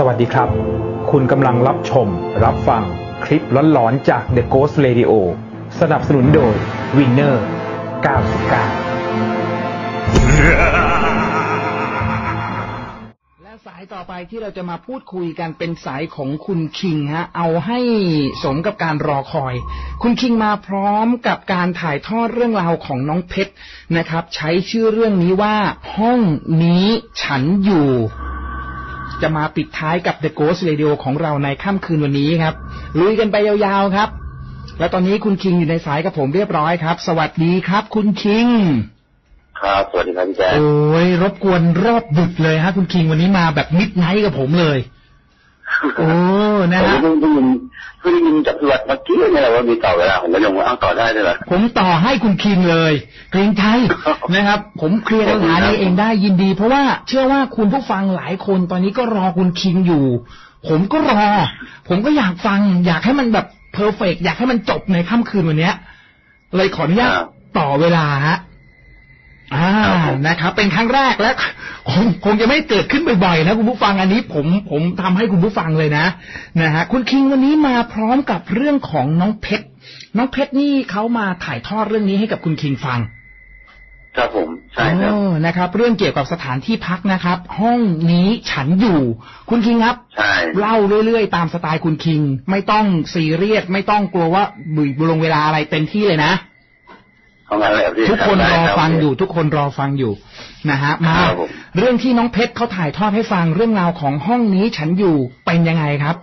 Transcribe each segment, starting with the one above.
สวัสดีครับ คุณกำลังรับชม รับฟังคลิปล้อนๆจาก The Ghost Radio สนับสนุนโดย Winner 99 และสายต่อไปที่เราจะมาพูดคุยกันเป็นสายของคุณคิงฮะ เอาให้สมกับการรอคอย คุณคิงมาพร้อมกับการถ่ายทอดเรื่องราวของน้องเพชรนะครับ ใช้ชื่อเรื่องนี้ว่าห้องนี้ฉันอยู่ จะมาปิดท้ายกับ The Ghost Radio ของเราในค่ำคืนวันนี้ครับ ลุยกันไปยาวๆครับ และตอนนี้คุณคิงอยู่ในสายกับผมเรียบร้อยครับ สวัสดีครับ คุณคิง ครับสวัสดีครับพี่แจ๊คโอ้ยรบกวนรอบดึกเลยฮะ คุณคิงวันนี้มาแบบมิดไนท์กับผมเลย โอ้นะผมฮะเพิ่งได้ยินเพิ่งได้ยินจากพี่วัดเมื่อกี้นี่แหละว่ามีต่อเวลาผมก็ยังว่าเอาต่อได้ด้วยเหรอผมต่อให้คุณคิงเลยเกรงใจนะครับ ผมเคลียร์ปัญหานี้เองได้ยินดี เพราะว่าเชื่อว่าคุณผู้ฟังหลายคนตอนนี้ก็รอคุณคิงอยู่ ผมก็รอ ผมก็อยากฟัง อยากให้มันแบบเพอร์เฟกอยากให้มันจบในค่ำคืนวันเนี้ยเลยขออนุญาตต่อเวลาฮะ อ่านะครับ เป็นครั้งแรกและคงคงจะไม่เกิดขึ้นบ่อยๆนะคุณผู้ฟังอันนี้ผมผมทำให้คุณผู้ฟังเลยนะนะฮะคุณคิงวันนี้มาพร้อมกับเรื่องของน้องเพชรน้องเพชรนี่เขามาถ่ายทอดเรื่องนี้ให้กับคุณคิงฟังครับผมใช่ครับโอ้นะครับ เรื่องเกี่ยวกับสถานที่พักนะครับ ห้องนี้ฉันอยู่ คุณคิงครับใช่เล่าเรื่อยๆ ตามสไตล์คุณคิง ไม่ต้องซีเรียสไม่ต้องกลัวว่าบุยบุลงเวลาอะไรเต็มที่เลยนะ เอางั้นเลยพี่ทุกคนได้รอรับฟังอยู่ ทุกคนรอฟังอยู่นะฮะมาครับผมเรื่องที่น้องเพชรเขาถ่ายทอดให้ฟังเรื่องราวของห้องนี้ฉันอยู่เป็นยังไงครับ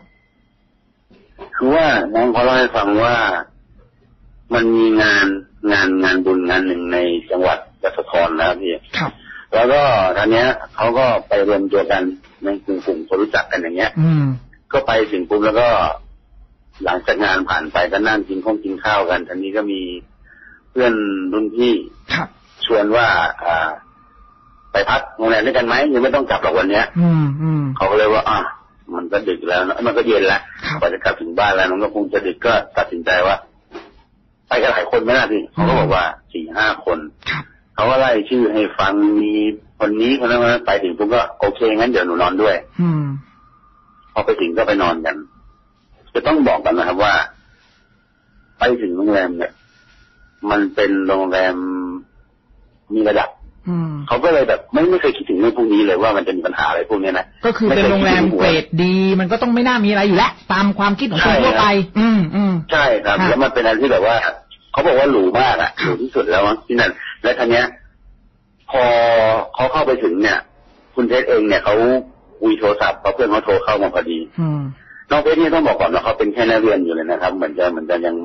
คือว่าน้องเขาเล่าให้ฟังว่ามันมีงานงานงานบุญงานหนึ่งในจังหวัดยโสธรนะครับพี่ครับ แล้วก็ทีเนี้ยเขาก็ไปรวมตัวกันในกลุ่มกลุ่มคนรู้จักกันอย่างเงี้ย อืม ก็ไปถึงปุ๊บแล้วก็ หลังจากงานผ่านไปก็นั่งกินข้าวกินข้าวกันทีนี้ก็มีเพื่อนรุ่นพี่ครับชวนว่าอ่า ไปพักโรงแรมด้วยกันไหมยังไม่ต้องกลับหรอกวันเนี้ย อืมอืมเขาก็เลยว่า อะมันก็ดึกแล้วนะมันก็เย็นแล้วครับกว่าจะกลับถึงบ้านแล้วน้องก็คงจะดึกก็ตัดสินใจว่าไปกันหลายคนไหมล่ะพี่เขาก็บอกว่าสี่ห้าคนครับเขาก็ไล่ชื่อให้ฟังมีคนนี้คนนั้นคนนั้นไปถึงปุ๊บก็โอเคงั้นเดี๋ยวหนูนอนด้วย อืมพอไปถึงก็ไปนอนกัน จะต้องบอกกันนะครับว่า ไปถึงโรงแรมเนี่ย มันเป็นโรงแรมมีระดับอืมเขาก็เลยแบบไม่ไม่เคยคิดถึงเรื่องพวกนี้เลยว่ามันจะมีปัญหาอะไรพวกเนี้ยนะก็คือเป็นโรงแรมเกรดดี มันก็ต้องไม่น่ามีอะไรอยู่แล้วตามความคิดของคนทั่วไป อืมอืมใช่ครับครับแล้วมันเป็นอะไรที่แบบว่าเขาบอกว่าหรูมากอะหรูที่สุดแล้วมั้งที่นั่นและทีเนี้ย พอเขาเข้าไปถึงเนี่ย คุณเพชรเองเนี่ยเขาคุยโทรศัพท์เพราะเพื่อนเขาโทรเข้ามาพอดีอืมน้องเพชรนี่ต้องบอกก่อนว่าเขาเป็นแค่นักเรียนอยู่เลยนะครับ เหมือนจะเหมือนจะยัง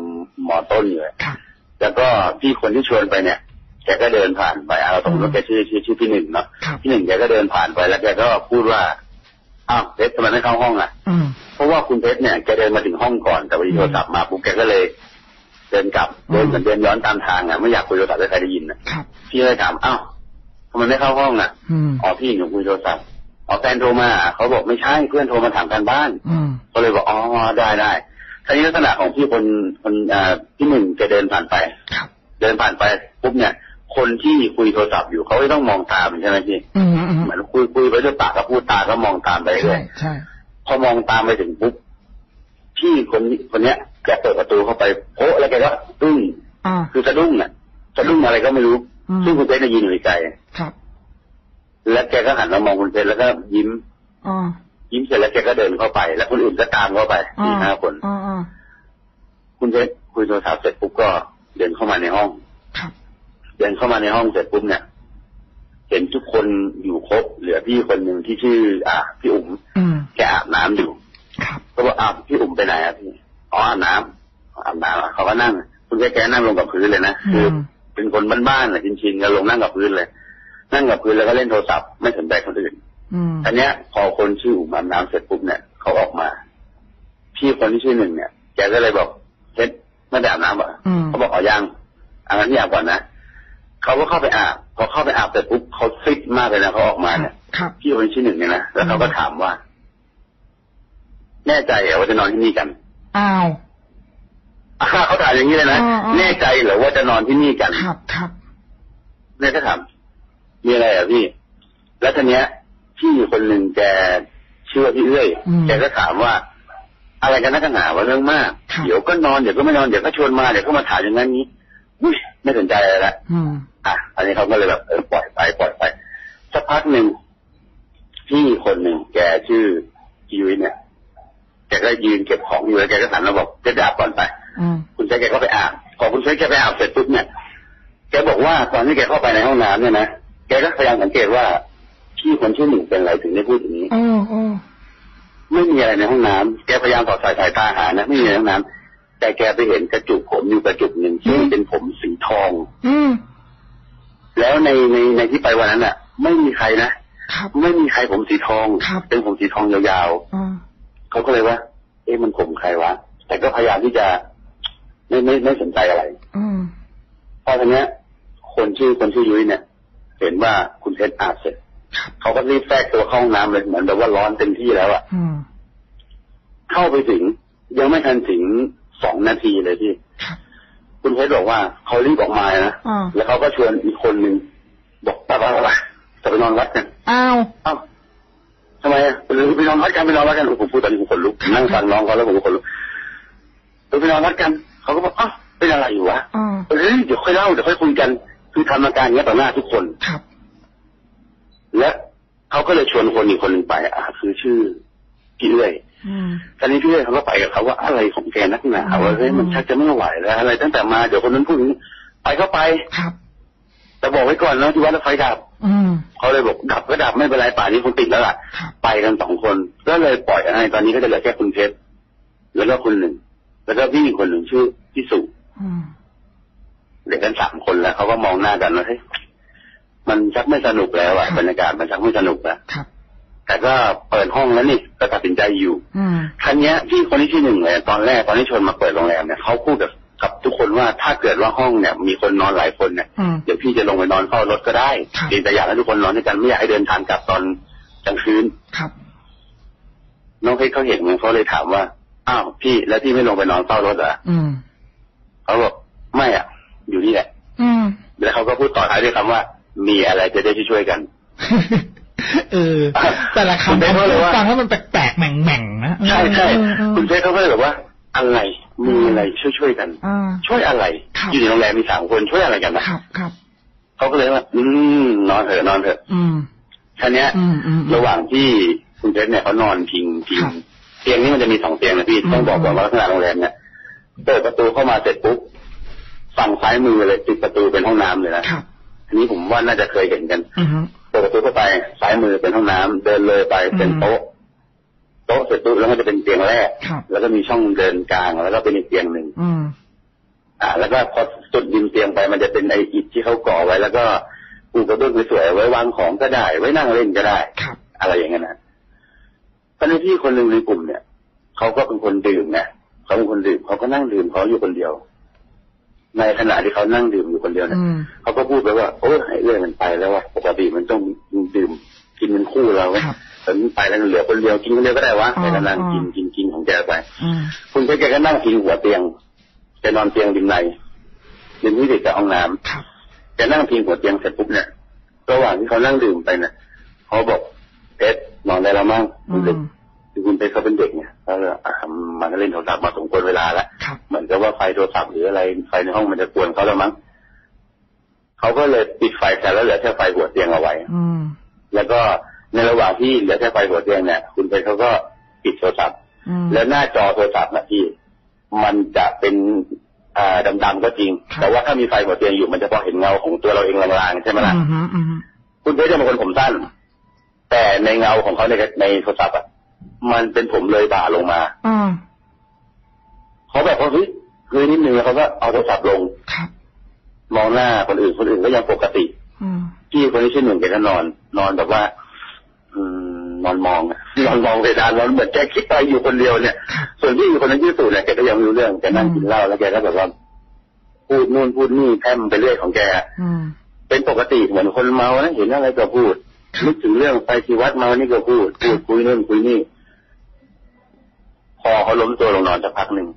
มอต้นอยู่เลยครับ แล้วก็พี่คนที่ชวนไปเนี่ยแกก็เดินผ่านไปเอาสมมติว่าแกชื่อชื่อชื่อพี่หนึ่งเนาะครับพี่หนึ่งแกก็เดินผ่านไปแล้วแกก็พูดว่าอ้าวเพชรทำไมไม่เข้าห้องอะอืมเพราะว่าคุณเพชรเนี่ยแกเดินมาถึงห้องก่อนแต่วันนี้โทรศัพท์มาปุ๊บแกก็เลยเดินกลับอืมเดินเหมือนเดินย้อนตามทางอะไม่อยากคุยโทรศัพท์ให้ใครได้ยินนะครับพี่เลยถามอ้าวทำไมไม่เข้าห้องอะอืมอ๋อพี่หนูคุยโทรศัพท์อ๋อแฟนโทรมาเขาบอกไม่ใช่เพื่อนโทรมาถามการบ้านอืมก็เลยบอกอ๋อได้ได้ ทีนี้ลักษณะของพี่คนคนอ่าพี่หนึ่งแกเดินผ่านไปครับเดินผ่านไปปุ๊บเนี่ย คนที่คุยโทรศัพท์อยู่เขาก็ต้องมองตามใช่ไหมพี่อืมอืมเหมือนคุยคุยไปด้วยปากก็พูดตาก็มองตามไปเลใช่ยใช่พอมองตามไปถึงปุ๊บพี่คนนี้คนเนี้ยแกเปิดประตูเข้าไปโพะแล้วแกก็อึ้งอ่าคือสะดุ้งอะสะดุ้งอะไรก็ไม่รู้อืมซึ่งคุณเพชรได้ยินอยู่ในใจครับ แล้วแกก็หันมามองคุณเพชรแล้วก็ยิ้มอ่า ยิ้มเสร็จแล้วแกก็เดินเข้าไป แล้วคนอื่นก็ตามเข้าไปอ่าสี่ห้าคนอ่าอ่าคุณเพชรคุยโทรศัพท์เสร็จปุ๊บก็เดินเข้ามาในห้องครับเดินเข้ามาในห้องเสร็จปุ๊บเนี่ย เห็นทุกคนอยู่ครบ เหลือพี่คนหนึ่งที่ชื่อ อ่า พี่อุ๋มอืมแกอาบน้ำอยู่ครับก็บอกอ้าวพี่อุ๋มไปไหนอะพี่อ๋ออาบน้ำอาบน้ำอะเขาก็นั่ง คุณแกแกนั่งลงกับพื้นเลยนะคือมเป็นคนบ้านๆแหละชินๆก็ลงนั่งกับพื้นเลย นั่งกับพื้นแล้วก็เล่นโทรศัพท์ไม่สนใจคนอื่น อืมอันเนี้ย พอคนชื่ออุ๋มอาบน้ำเสร็จปุ๊บเนี่ยเขาออกมา พี่คนที่ชื่อหนึ่งเนี่ยแกก็เลยบอกเฮ็ดไม่ได้อาบน้ำเหรออืมเขาบอกอ๋อยังอันนั้นอยากก่อนนะเขาก็เข้าไปอาบพอเข้าไปอาบเสร็จปุ๊บเขาฟิตมากเลยนะเขาออกมาเนี่ยครับพี่คนที่ชื่อหนึ่งเนี่ยนะแล้วเขาก็ถามว่า แน่ใจเหรอว่าจะนอนที่นี่กันอ้าวอ่าเขาถามอย่างนี้เลยนะอ่าอ่าแน่ใจเหรอว่าจะนอนที่นี่กันครับครับเนี่ยก็ถามมีอะไรอะพี่ แล้วทีเนี้ย พี่คนหนึ่งแกชื่อว่าพี่เอ้ยอืมแกก็ถามว่า อะไรกันนักกันหนาว่าเรื่องมากครับเดี๋ยวก็นอนเดี๋ยวก็ไม่นอนเดี๋ยวก็ชวนมาเดี๋ยวก็มาถามอย่างนั้นนี้อุ้ยไม่สนใจอะไรละอืมอะ อันนี้เขาก็เลยแบบเออปล่อยไปปล่อยไปสักพักหนึ่งพี่คนหนึ่งแกชื่อพี่ยุ้ยเนี่ยแกก็ยืนเก็บของอยู่แล้วแกก็หันมาบอกจะไปอาบก่อนไปอืมคุณใช้แกก็ไปอาบพอคุณใช้แกไปอาบเสร็จปุ๊บเนี่ยแกบอกว่าตอนที่แกเข้าไปในห้องน้ำเนี่ยนะแกก็พยายามสังเกตว่า พี่คนชื่อหนึ่งเป็นอะไรถึงได้พูดอย่างนี้อ๋ออ๋อไม่มีอะไรในห้องน้ำแกพยายามสอดสายสายตาหานะไม่มีอะไรในห้องน้ำแต่แกไปเห็นกระจุกผมอยู่กระจุกหนึ่งซึ่งเป็นผมสีทอง อืมแล้วในในในที่ไปวันนั้นอะ ไม่มีใครนะครับไม่มีใครผมสีทองครับเป็นผมสีทองยาวอ่าๆเขาก็เลยว่า เอ๊ะมันผมใครวะ แต่ก็พยายามที่จะ ไม่ไม่ไม่สนใจอะไร อืมพอทีเนี้ย คนชื่อคนชื่อยุ้ยเนี่ย เห็นว่าคุณเพชรอาบเสร็จครับ เขาก็รีบแทรกตัวเข้าห้องน้ำเลยเหมือนแบบว่าร้อนเต็มที่แล้วอะอืมเข้าไปถึง ยังไม่ทันถึงสองนาทีเลยพี่ครับคุณเพชรบอกว่าเขารีบออกมานะอ่าแล้วเขาก็ชวนอีกคนหนึ่งบอกไปไปไปจะไปนอนวัดกันอ้าวเอ้าทำไมอะไปไปนอนวัดกันไปนอนวัดกันโอ้โหผมพูดตอนนี้ผมขนลุกนั่งฟังน้องเขาแล้วผมก็ขนลุกเออไปนอนวัดกันเขาก็บอกอ้าวเป็นอะไรอยู่วะอ่าเฮ้ยเดี๋ยวค่อยเล่าเดี๋ยวค่อยคุยกัน คือทำอาการอย่างเงี้ยต่อหน้าทุกคนครับ และเขาก็เลยชวนคนอีกคนหนึ่งไป อะคือชื่อพี่เอื้อยอืมตอนนี้พี่เอื้อยเขาก็ไปกับเขาว่าอะไรของแกนักหนาว่าเฮ้ยมันชักจะไม่ไหวแล้ว อะไรตั้งแต่มาเดี๋ยวคนนั้นพูดอย่างนี้ไปก็ไปครับแต่บอกไว้ก่อนนะที่วัดรถไฟดับอืมเขาเลยบอกดับก็ดับไม่เป็นไรป่านนี้คงติดแล้วล่ะครับไปกันสองคน ก็เลยปล่อยให้ตอนนี้ก็จะเหลือแค่คุณเพชรแล้วก็คนหนึ่ง แล้วก็พี่อีกคนหนึ่งชื่อพี่สุอืมเหลือกันสามคนแล้วเขาก็มองหน้ากันว่าเฮ้ย มันชักไม่สนุกแล้วอะบรรยากาศมันชักไม่สนุกแล้วครับ แต่ก็เปิดห้องแล้วนี่ก็ตัดสินใจอยู่อืมคันนี้ยพี่คนที่ที่หนึ่งเลยตอนแรกตอนที่ชวนมาเปิดโรงแรมเนี่ยเขาพูดกับกับทุกคนว่าถ้าเกิดว่าห้องเนี่ย มีคนนอนหลายคนเนี่ยอืมเดี๋ยวพี่จะลงไปนอนเฝ้ารถก็ได้ครับเพียงแต่อยากให้ทุกคนนอนด้วยกันไม่อยากให้เดินทางกลับตอนกลางคืนครับน้องเพชรเขาเห็นไงเขาเลยถามว่า อ้าวพี่แล้วพี่ไม่ลงไปนอนเฝ้ารถเหรออืมเขาบอกไม่อะ อยู่นี่แหละอืมแล้วเขาก็พูดต่อท้ายด้วยคำว่า มีอะไรจะได้ช่วยๆกัน เออ แต่ละคุณคำเบนเขาเลยว่าฟังแล้วมันแปลกๆแหม่งๆนะใช่ใช่เออเออคุณเพชรเขาก็เลยแบบว่าอะไรมีอะไรช่วยๆกันอ่าช่วยอะไรครับอยู่ในโรงแรมมีสามคนช่วยอะไรกันนะครับครับเขาก็เลยว่า อืมนอนเถอะนอนเถอะ อืมท่านี้ยอืมอืมระหว่างที่คุณเพชรเนี่ยเขานอนพิงพิงครับเตียงนี้มันจะมีสองเตียงนะพี่อืมต้องบอกก่อนว่าลักษณะโรงแรมเนี่ยเปิดประตูเข้ามาเสร็จปุ๊บฝั่งซ้ายมือเลยติดประตูเป็นห้องน้ำเลยนะครับ อันนี้ผมว่าน่าจะเคยเห็นกันอือฮึเปิดประตูเข้าไปซ้ายมือเป็นห้องน้ำเดินเลยไปเป็นอืมโต๊ะโต๊ะเสร็จปุ๊บแล้วมันจะเป็นเตียงแรกครับแล้วก็มีช่องเดินกลางแล้วก็เป็นอีกเตียงหนึ่งอืมอ่า แล้วก็พอจุดริมเตียงไปมันจะเป็นไออิฐที่เขาก่อไว้ แล้วก็ปูกระเบื้องสวยๆไว้วางของก็ได้ ไว้นั่งเล่นก็ได้ครับอะไรอย่างเงี้ยนะตอนนี้พี่คนหนึ่งในกลุ่มเนี่ยเขาก็เป็นคนดื่มนะเขาเป็นคนดื่มเขาก็นั่งดื่มเขาอยู่คนเดียว ในขณะที่เขานั่งดื่มอยู่คนเดียวเนี่ยอืมเขาก็พูดไปว่าโอ้ยไอ้เรื่องมันไปแล้วว่าปกติมันต้องดื่มกินเป็นคู่เราเว้ยครับแต่มันไปแล้วมันเหลือคนเดียวกินคนเดียวก็ได้วะอ๋อแกก็นั่งอ๋อกินกินกินของแกไปอืมคุณเพชรแกก็นั่งพิงหัวเตียงแกนอนเตียงริมในริมที่ติดกับห้องน้ำครับแกนั่งพิงหัวเตียงเสร็จปุ๊บเนี่ยระหว่างที่เขานั่งดื่มไปเนี่ยเขาบอกเพชรนอนได้แล้วมั้งอืคุณเด็กม คือคุณเพชรเขาเป็นเด็กเนี่ยแล้วก็อะมันก็เล่นโทรศัพท์มาสมควรเวลาแล้วครับเหมือนกับว่าไฟโทรศัพท์หรืออะไรไฟในห้องมันจะกวนเขาแล้วมั้งเขาก็เลยปิดไฟแต่แล้วเหลือแค่ไฟหัวเตียงเอาไว้ อืมแล้วก็ในระหว่างที่เหลือแค่ไฟหัวเตียงเนี่ย คุณเพชรเขาก็ปิดโทรศัพท์อืมแล้วหน้าจอโทรศัพท์นะพี่ มันจะเป็นอ่าดำๆก็จริงครับแต่ว่าถ้ามีไฟหัวเตียงอยู่มันจะพอเห็นเงาของตัวเราเองลางๆใช่ไหมล่ะอืมฮึอืมฮึคุณเพชรจะเป็นคนผมสั้น แต่ในเงาของเขาในในโทรศัพท์อะ มันเป็นผมเลยบ่าลงมาอ่าเขาแบบว่าเฮ้ยเฮ้ยนิดนึงแล้วเขาก็เอาโทรศัพท์ลงครับมองหน้าคนอื่นคนอื่นก็ยังปกติอืมพี่คนที่ชื่อหนึ่งแกก็นอน นอนแบบว่า อืมนอนมองอะนอนมองเพดานนอนเหมือนแกคิดไปอยู่คนเดียวเนี่ยครับส่วนพี่คนนั้นชื่อตู่เนี่ยแกก็ยังไม่รู้เรื่องแกนั่งกินเหล้าแล้วแกก็แบบว่าพูดนู่นพูดนี่แพร่มไปเรื่อยของแกอืมเป็นปกติเหมือนคนเมานะเห็นอะไรก็พูดนึกถึงเรื่องไปที่วัดเมานี่ก็พูดพูดคุยนู่นคุยนี่ พอเขาล้มตัวลงนอนสักพักหนึ่ง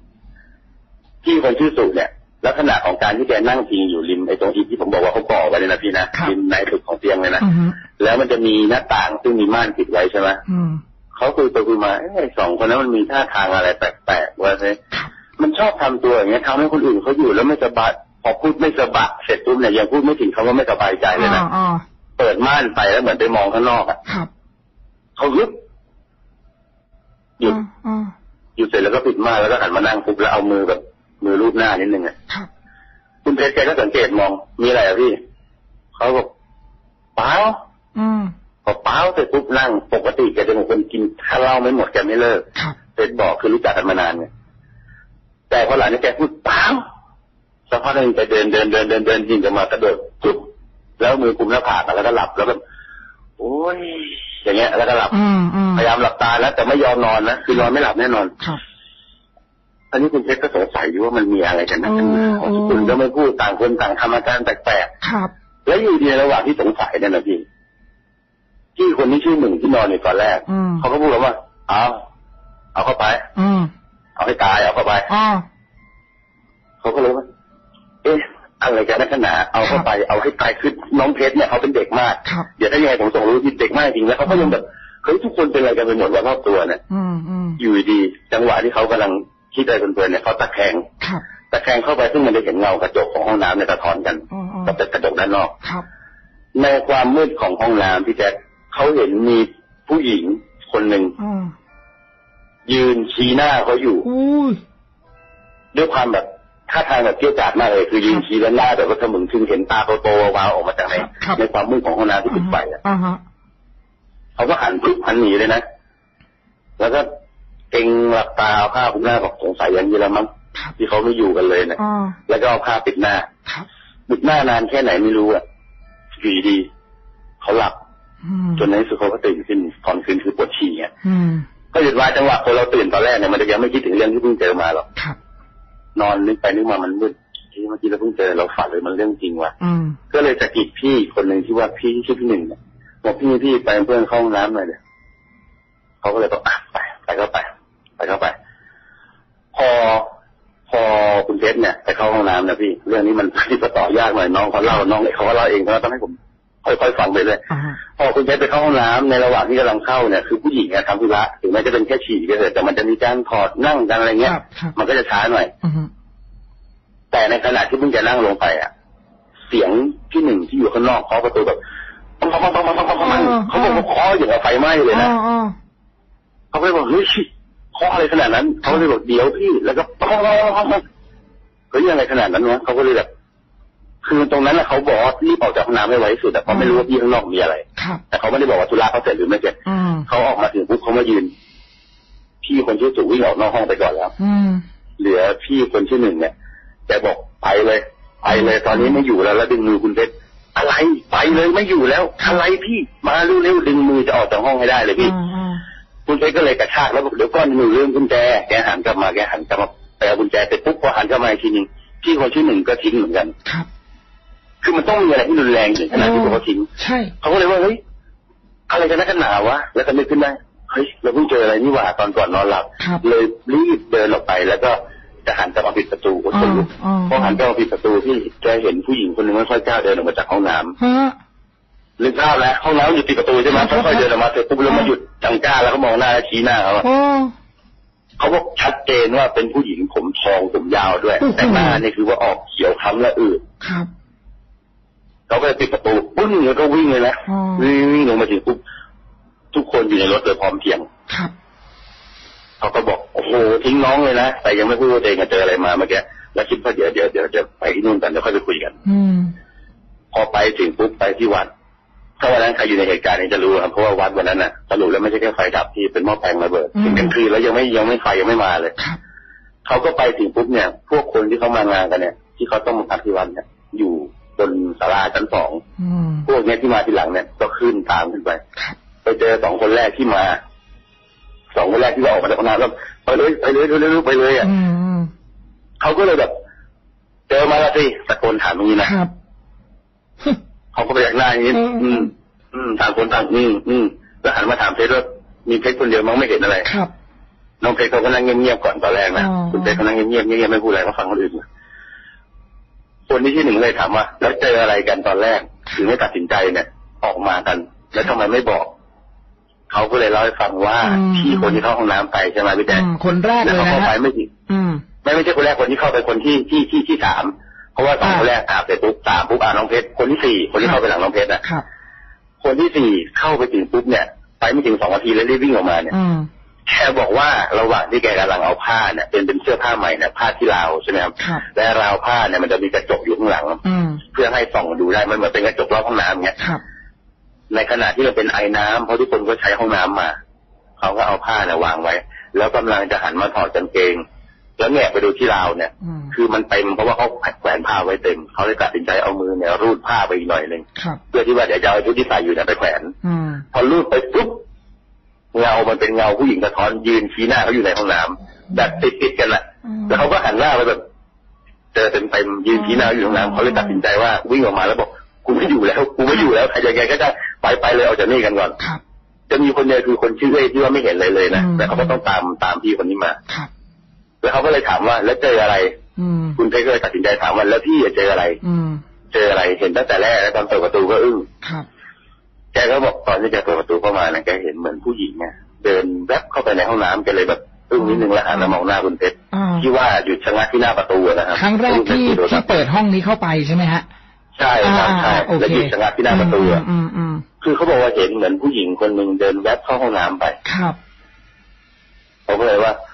พี่คนชื่อสุเนี่ยลักษณะของการที่แกนั่งพิงอยู่ริมไอ้ตรงอิฐที่ผมบอกว่าเขาก่อไว้เลยนะพี่นะครับริมในสุดของเตียงเลยนะอืมฮึแล้วมันจะมีหน้าต่างซึ่งมีม่านปิดไว้ใช่ไหมอืมเขาคุยไปคุยมาเอ้ยสองคนนั้นมันมีท่าทางอะไรแปลกๆว่าเลยมันชอบทำตัวอย่างเงี้ยทำให้คนอื่นเขาอยู่แล้วไม่สบายพอพูดไม่สบายเสร็จปุ๊บเนี่ยยังพูดไม่ถึงคำว่าไม่สบายใจเลยนะอ่าเปิดม่านไปแล้วเหมือนไปมองข้างนอกอะครับเขาหยุดหยุด อ่าหยุดเสร็จแล้วก็ปิดม่านแล้วก็หันมานั่งปุ๊บแล้วเอามือแบบมือรูปหน้านิดนึงอะครับคุณเพชรแกก็สังเกตมองมีอะไรอะพี่เขาบอกเปล่าอืมพอเปล่าเสร็จปุ๊บนั่งปกติแกจะเป็นคนกินถ้าเหล้าไม่หมดแกไม่เลิกครับเพชรบอกคือรู้จักกันมานานไงแต่พอหลังนี้แกพูดเปล่าสักพักหนึงแกเดินเดินเดินเดินเดินยิงกันมากระโดดจุบแล้วมือกุมหน้าผากแล้วก็หลับแล้วก็โอ้ย อย่างเงี้ย แล้วก็หลับอืมอืมพยายามหลับตาแล้ว แต่ไม่ยอมนอนนะคือนอนไม่หลับแน่นอนครับอันนี้คุณเพชรก็สงสัยอยู่ว่ามันมีอะไรกันนะโอ้โอ้คุณก็ไม่พูดต่างคนต่างทำอาการแปลกครับๆแล้วอยู่ดีในระหว่างที่สงสัยเนี่ยนะพี่พี่คนที่ชื่อหนึ่งที่นอนในตอนแรกอืมเขาก็พูดว่าเอาเอาเข้าไป อืมเอาให้ตายเอาเข้าไปอ่าเขาก็เลยว่าเอ๊ะ อะไรกันนักหนาเอาเข้าไปเอาให้ตายคือน้องเพชรเนี่ยเขาเป็นเด็กมากครับเดี๋ยวถ้ายังไงผมส่งรู้ที่เด็กมากจริงแล้วเขาก็ยังแบบเฮ้ยทุกคนเป็นอะไรกันไปหมดว่ารอบตัวเนี่ยอืมอืมอยู่ดีๆจังหวะที่เขากำลังคิดอะไรเพลินๆเนี่ยเขาตะแคงครับตะแคงเข้าไปซึ่งมันจะเห็นเงากระจกของห้องน้ำเนี่ยสะท้อนกันอืมอืมกับกระจกด้านนอกครับในความมืดของห้องน้ำพี่แจ๊คเขาเห็นมีผู้หญิงคนหนึ่งอืมยืนชี้หน้าเขาอยู่อุ้ยด้วยความแบบ ท่าทางแบบเกี้ยวกราดมากเลยคือยืนชี้แล้วหน้าแบบว่าถมึงถึงเห็นตาโตๆวาวๆออกมาจากในครับในความมืดของห้องน้ำที่ปิดไฟอะอ่าฮะเขาก็หันปุ๊บหันหนีเลยนะแล้วก็เก่งหลับตาเอาผ้าคลุมหน้าบอกสงสัยอย่างนี้แล้วมั้งครับที่เขาไม่อยู่กันเลยเนี่ยอ่าแล้วก็เอาผ้าปิดหน้าครับปิดหน้านานแค่ไหนไม่รู้อะอยู่ดีๆเขาหลับอืมจนในที่สุดเขาก็ตื่นขึ้นตอนคืนคือปวดฉี่อะอืมก็หยุดว่าจังหวะคนเราตื่นตอนแรกเนี่ยมันจะยังไม่คิดถึงเรื่องที่เพิ่งเจอมาหรอกครับ นอนนึกไปนึกมามันมืดที่เมื่อกี้เราเพิ่งเจอเราฝันเลยมันเรื่องจริงว่ะอืมก็เลยจะกิดพี่คนหนึ่งที่ว่าพี่ที่ชื่อพี่หนึ่งเนี่ยบอกพี่พี่ไปเป็นเพื่อนเข้าห้องน้ำหน่อยเดี๋ยเขาก็เลยบอกอะไปไปก็ไป ไปก็ไป พอพอคุณเพชรเนี่ยไปเข้าห้องน้ำนะพี่ เรื่องนี้มันที่จะต่อยากหน่อยน้องเขาเล่าน้องเขาก็เล่าเองเขาต้องให้ผม ค่อยๆฟังไปเลยพอคุณเพชไปเข้าห้องน้ำในระหว่างที่กำลังเข้าเนี่ยคือผู้หญิงนรับคุณละถึงแม้จะเป็นแค่ฉี่ก็เถอะแต่มันจะมีการถอดนั่งกันอะไรเงี้ย มันก็จะช้าหน่อยแต่ในขณะที่คุณจะนั่งลงไปอะ เสียงที่หนึ่งที่อยู่ข้างนอกเคาะประตูแบบปังปังปังปังปังปังปังเขาบอกว่าเคาะอย่างกับไฟไหม้เลยนะเขาก็เลยบอกเฮ้ยเคาะอะไรขนาดนั้นเขาเลยบอกเดี๋ยวพี่แล้วก็ปังปังปังปังเฮ้ยอะไรขนาดนั้นวะเขาก็เลยแบบ คือตรงนั้นแหละเขาบอกว่ารีบออกจากห้องน้ำให้ไวที่สุดแต่เขาไม่รู้ว่าพี่ข้างนอกมีอะไรครับแต่เขาไม่ได้บอกว่าธุระเขาเสร็จหรือไม่เสร็จอืมเขาออกมาถึงปุ๊บเขามายืน พี่คนชื่อจุวิ่งออกนอกห้องไปก่อนแล้วอืมเหลือพี่คนชื่อหนึ่งเนี่ยแกบอกไปเลยไปเลยตอนนี้ไม่อยู่แล้วแล้วดึงมือคุณเพชรอะไรไปเลยไม่อยู่แล้วอะไรพี่มาเร็วๆดึงมือจะออกจากห้องให้ได้เลยพี่อ่าอ่าคุณเพชรก็เลยกระชากแล้วบอกเดี๋ยวก้อนหนูเรื่องกุญแจแกหันกลับมาแกหันกลับมาไปเอากุญแจเสร็จปุ๊บพอหันกลับมาอีกทีหนึงพี่คนชื่อหนึ่งก็ทิ้งเหมือนกันครับ คือมันต้องมีอะไรที่รุนแรงถึงขนาดที่เขาทิ้งใช่เขาก็เลยว่าเฮ้ยอะไรกันนักกันหนาวะแล้วก็นึกขึ้นได้เฮ้ยเราเพิ่งเจออะไรนี่หว่าตอนก่อนนอนหลับครับเลยรีบเดินออกไปแล้วก็จะหันกลับมาปิดประตูก็สรุปอ่าพอหันกลับมาปิดประตูที่แกเห็นผู้หญิงคนหนึ่งค่อยๆก้าวเดินออกมาจากห้องน้ำฮะลึกภาพแล้วห้องน้ำอยู่ติดประตูใช่ไหมครับค่อยๆเดินออกมาเสร็จปุ๊บแล้วมาหยุดจังก้าแล้วก็มองหน้าแล้วชี้หน้าเขาอะโอ้เขาบอกชัดเจนว่าเป็นผู้หญิงผมทองผมยาวด้วยโอ้โหแต่หน้านี่คือว่าออกเขียวคล้ำและอืดครับ เขาก็เลยปิดประตูปึ้งแล้วก็วิ่งเลยนะอ๋อวิ่งวิ่งลงมาถึงปุ๊บทุกคนอยู่ในรถโดยพร้อมเพรียงครับเขาก็บอกโอ้โหทิ้งน้องเลยนะแต่ยังไม่พูดว่าตัวเองเจออะไรมาเมื่อกี้แล้วคิดว่าเดี๋ยวเดี๋ยวเดี๋ยวจะไปที่นู่นกันเดี๋ยวค่อยไปคุยกัน อืมพอไปถึงปุ๊บไปที่วัดถ้าวันนั้นใครอยู่ในเหตุการณ์นี้จะรู้ครับเพราะว่าวัดวันนั้นน่ะสรุปแล้วไม่ใช่แค่ไฟดับที่เป็นหม้อแปลงระเบิดอืมถึงกลางคืนแล้วยังไม่ยังไม่ไฟยังไม่มาเลยครับเขาก็ไปถึงปุ๊บเนี่ย พวกคนที่เขามางานกันเนี่ย ที่เขาต้องมาพักที่วัดเนี่ยอยู่ บนศาลาชั้นสองอืมพวกเนี้ยที่มาทีหลังเนี่ย ก็ขึ้นตามขึ้นไปครับไปเจอสองคนแรกที่มาสองคนแรกที่ว่าออกมาจากห้องน้ำแล้วไปเลยไปเลยเร็วๆไปเลยอะอืมอืมเขาก็เลยแบบ เจอมาแล้วสิตะโกนถามอย่างนี้นะครับเขาก็ไปจากหน้าอย่างนี้อืมอืม อืมต่างคนต่างอืมอืมแล้วหันมาถามเพชรว่ามีเพชรคนเดียวมั้งไม่เห็นอะไรครับน้องเพชรเขาก็นั่งเงียบๆก่อนตอนแรกนะอ๋อคุณเพชรเขานั่งเงียบๆเงียบๆไม่พูดอะไรเขาฟังคนอื่น คนที่ที่หนึ่งเลยถามว่าแล้วเจออะไรกันตอนแรกถึงไม่ตัดสินใจเนี่ย ออกมากัน แล้วทำไมไม่บอกเขาก็เลยเล่าให้ฟังว่าอืมพี่คนที่เข้าห้องน้ำไปใช่ไหมพี่แจ๊คอืมคนแรกแล้เลวยเขานะเข้าไปฮะไม่ถึงอืมไม่ไม่ใช่คนแรกคนที่เข้าไปคนที่ที่ที่ที่สามเพราะว่าสองอ่าคนแรกอาบเสร็จปุ๊บสามปุ๊บอ่าน้องเพชรคนที่สี่คนที่เข้าไปหลังน้องเพชรอะครับคนที่สี่เข้าไปถึงปุ๊บเนี่ย ไปไม่ถึงสองนาทีแล้วรีบวิ่งออกมาเนี่ยอืม แกบอกว่าระหว่างที่แกกำลังเอาผ้าเนี่ยเป็นเป็นเสื้อผ้าใหม่เนี่ยผ้าที่ราวใช่ไหมครับครับและราวผ้าเนี่ยมันจะมีกระจกอยู่ข้างหลังอืมเพื่อให้ส่องดูได้มันเหมือนเป็นกระจกรอบห้องน้ำเนี่ยครับในขณะที่มันเป็นไอ้น้ำเพราะทุกคนก็ใช้ห้องน้ำมาเขาก็เอาผ้าเนี่ยวางไว้ แล้วกำลังจะหันมาถอดกางเกง แล้วแงะไปดูที่ราวเนี่ยอืมคือมันเต็มเพราะว่าเขาแขวนผ้าไว้เต็มเขาเลยตัดสินใจเอามือเนี่ยรูดผ้าไปอีกหน่อยหนึ่งครับเพื่อที่ว่าเดี๋ยวจะเอาชุดที่ใส่อยู่เนี่ยไปแขวนอืมพอรูดไปปุ๊บ เงา มันเป็นเงาผู้หญิงสะท้อนยืนชี้หน้าเขาอยู่ในห้องน้ำแบบติดติดๆกันแหละอืมแล้วเขาก็หันหน้าไปแบบเจอเต็มเต็มๆยืนชี้หน้าอยู่ในห้องน้ำเขาเลยตัดสินใจว่าวิ่งออกมาแล้วบอกกูไม่อยู่แล้วกูไม่อยู่แล้วใครจะแกก็จะไปไปเลยออกจากนี่กันก่อนครับจะมีคนเดียวคือคนชื่อเอ้ยที่ว่าไม่เห็นเลยเลยนะอืมแต่เขาก็ต้องตามตามพี่คนนี้มาครับแล้วเขาก็เลยถามว่า แล้วเจออะไรอืมคุณเพชรก็เลยตัดสินใจถามว่าแล้วพี่เจออะไรอืมเจออะไรเห็นตั้งแต่แรกแล้วตอนเปิดประตูก็อึ้งครับ แกก็บอกตอนที่แกเปิดประตูเข้ามานะแกเห็นเหมือนผู้หญิงเนี่ยเดินแวบเข้าไปในห้องน้ำแกเลยแบบอึ้งนิดนึงแล้วหันมามองหน้าคุณเพชรอ่าที่ว่าหยุดชะงักที่หน้าประตูอะนะครับครั้งแรกที่คุณพชที่เปิดห้องนี้เข้าไปใช่ไหมฮะใช่ครับใช่อ่าอ่าโอแล้วเคหยุดชะงักที่หน้าประตูอะอืมอืมคือเขาบอกว่าเห็นเหมือนผู้หญิงคนหนึ่งเดินแวบเข้าห้องน้ำไปครับเขาก็เลยว่าอื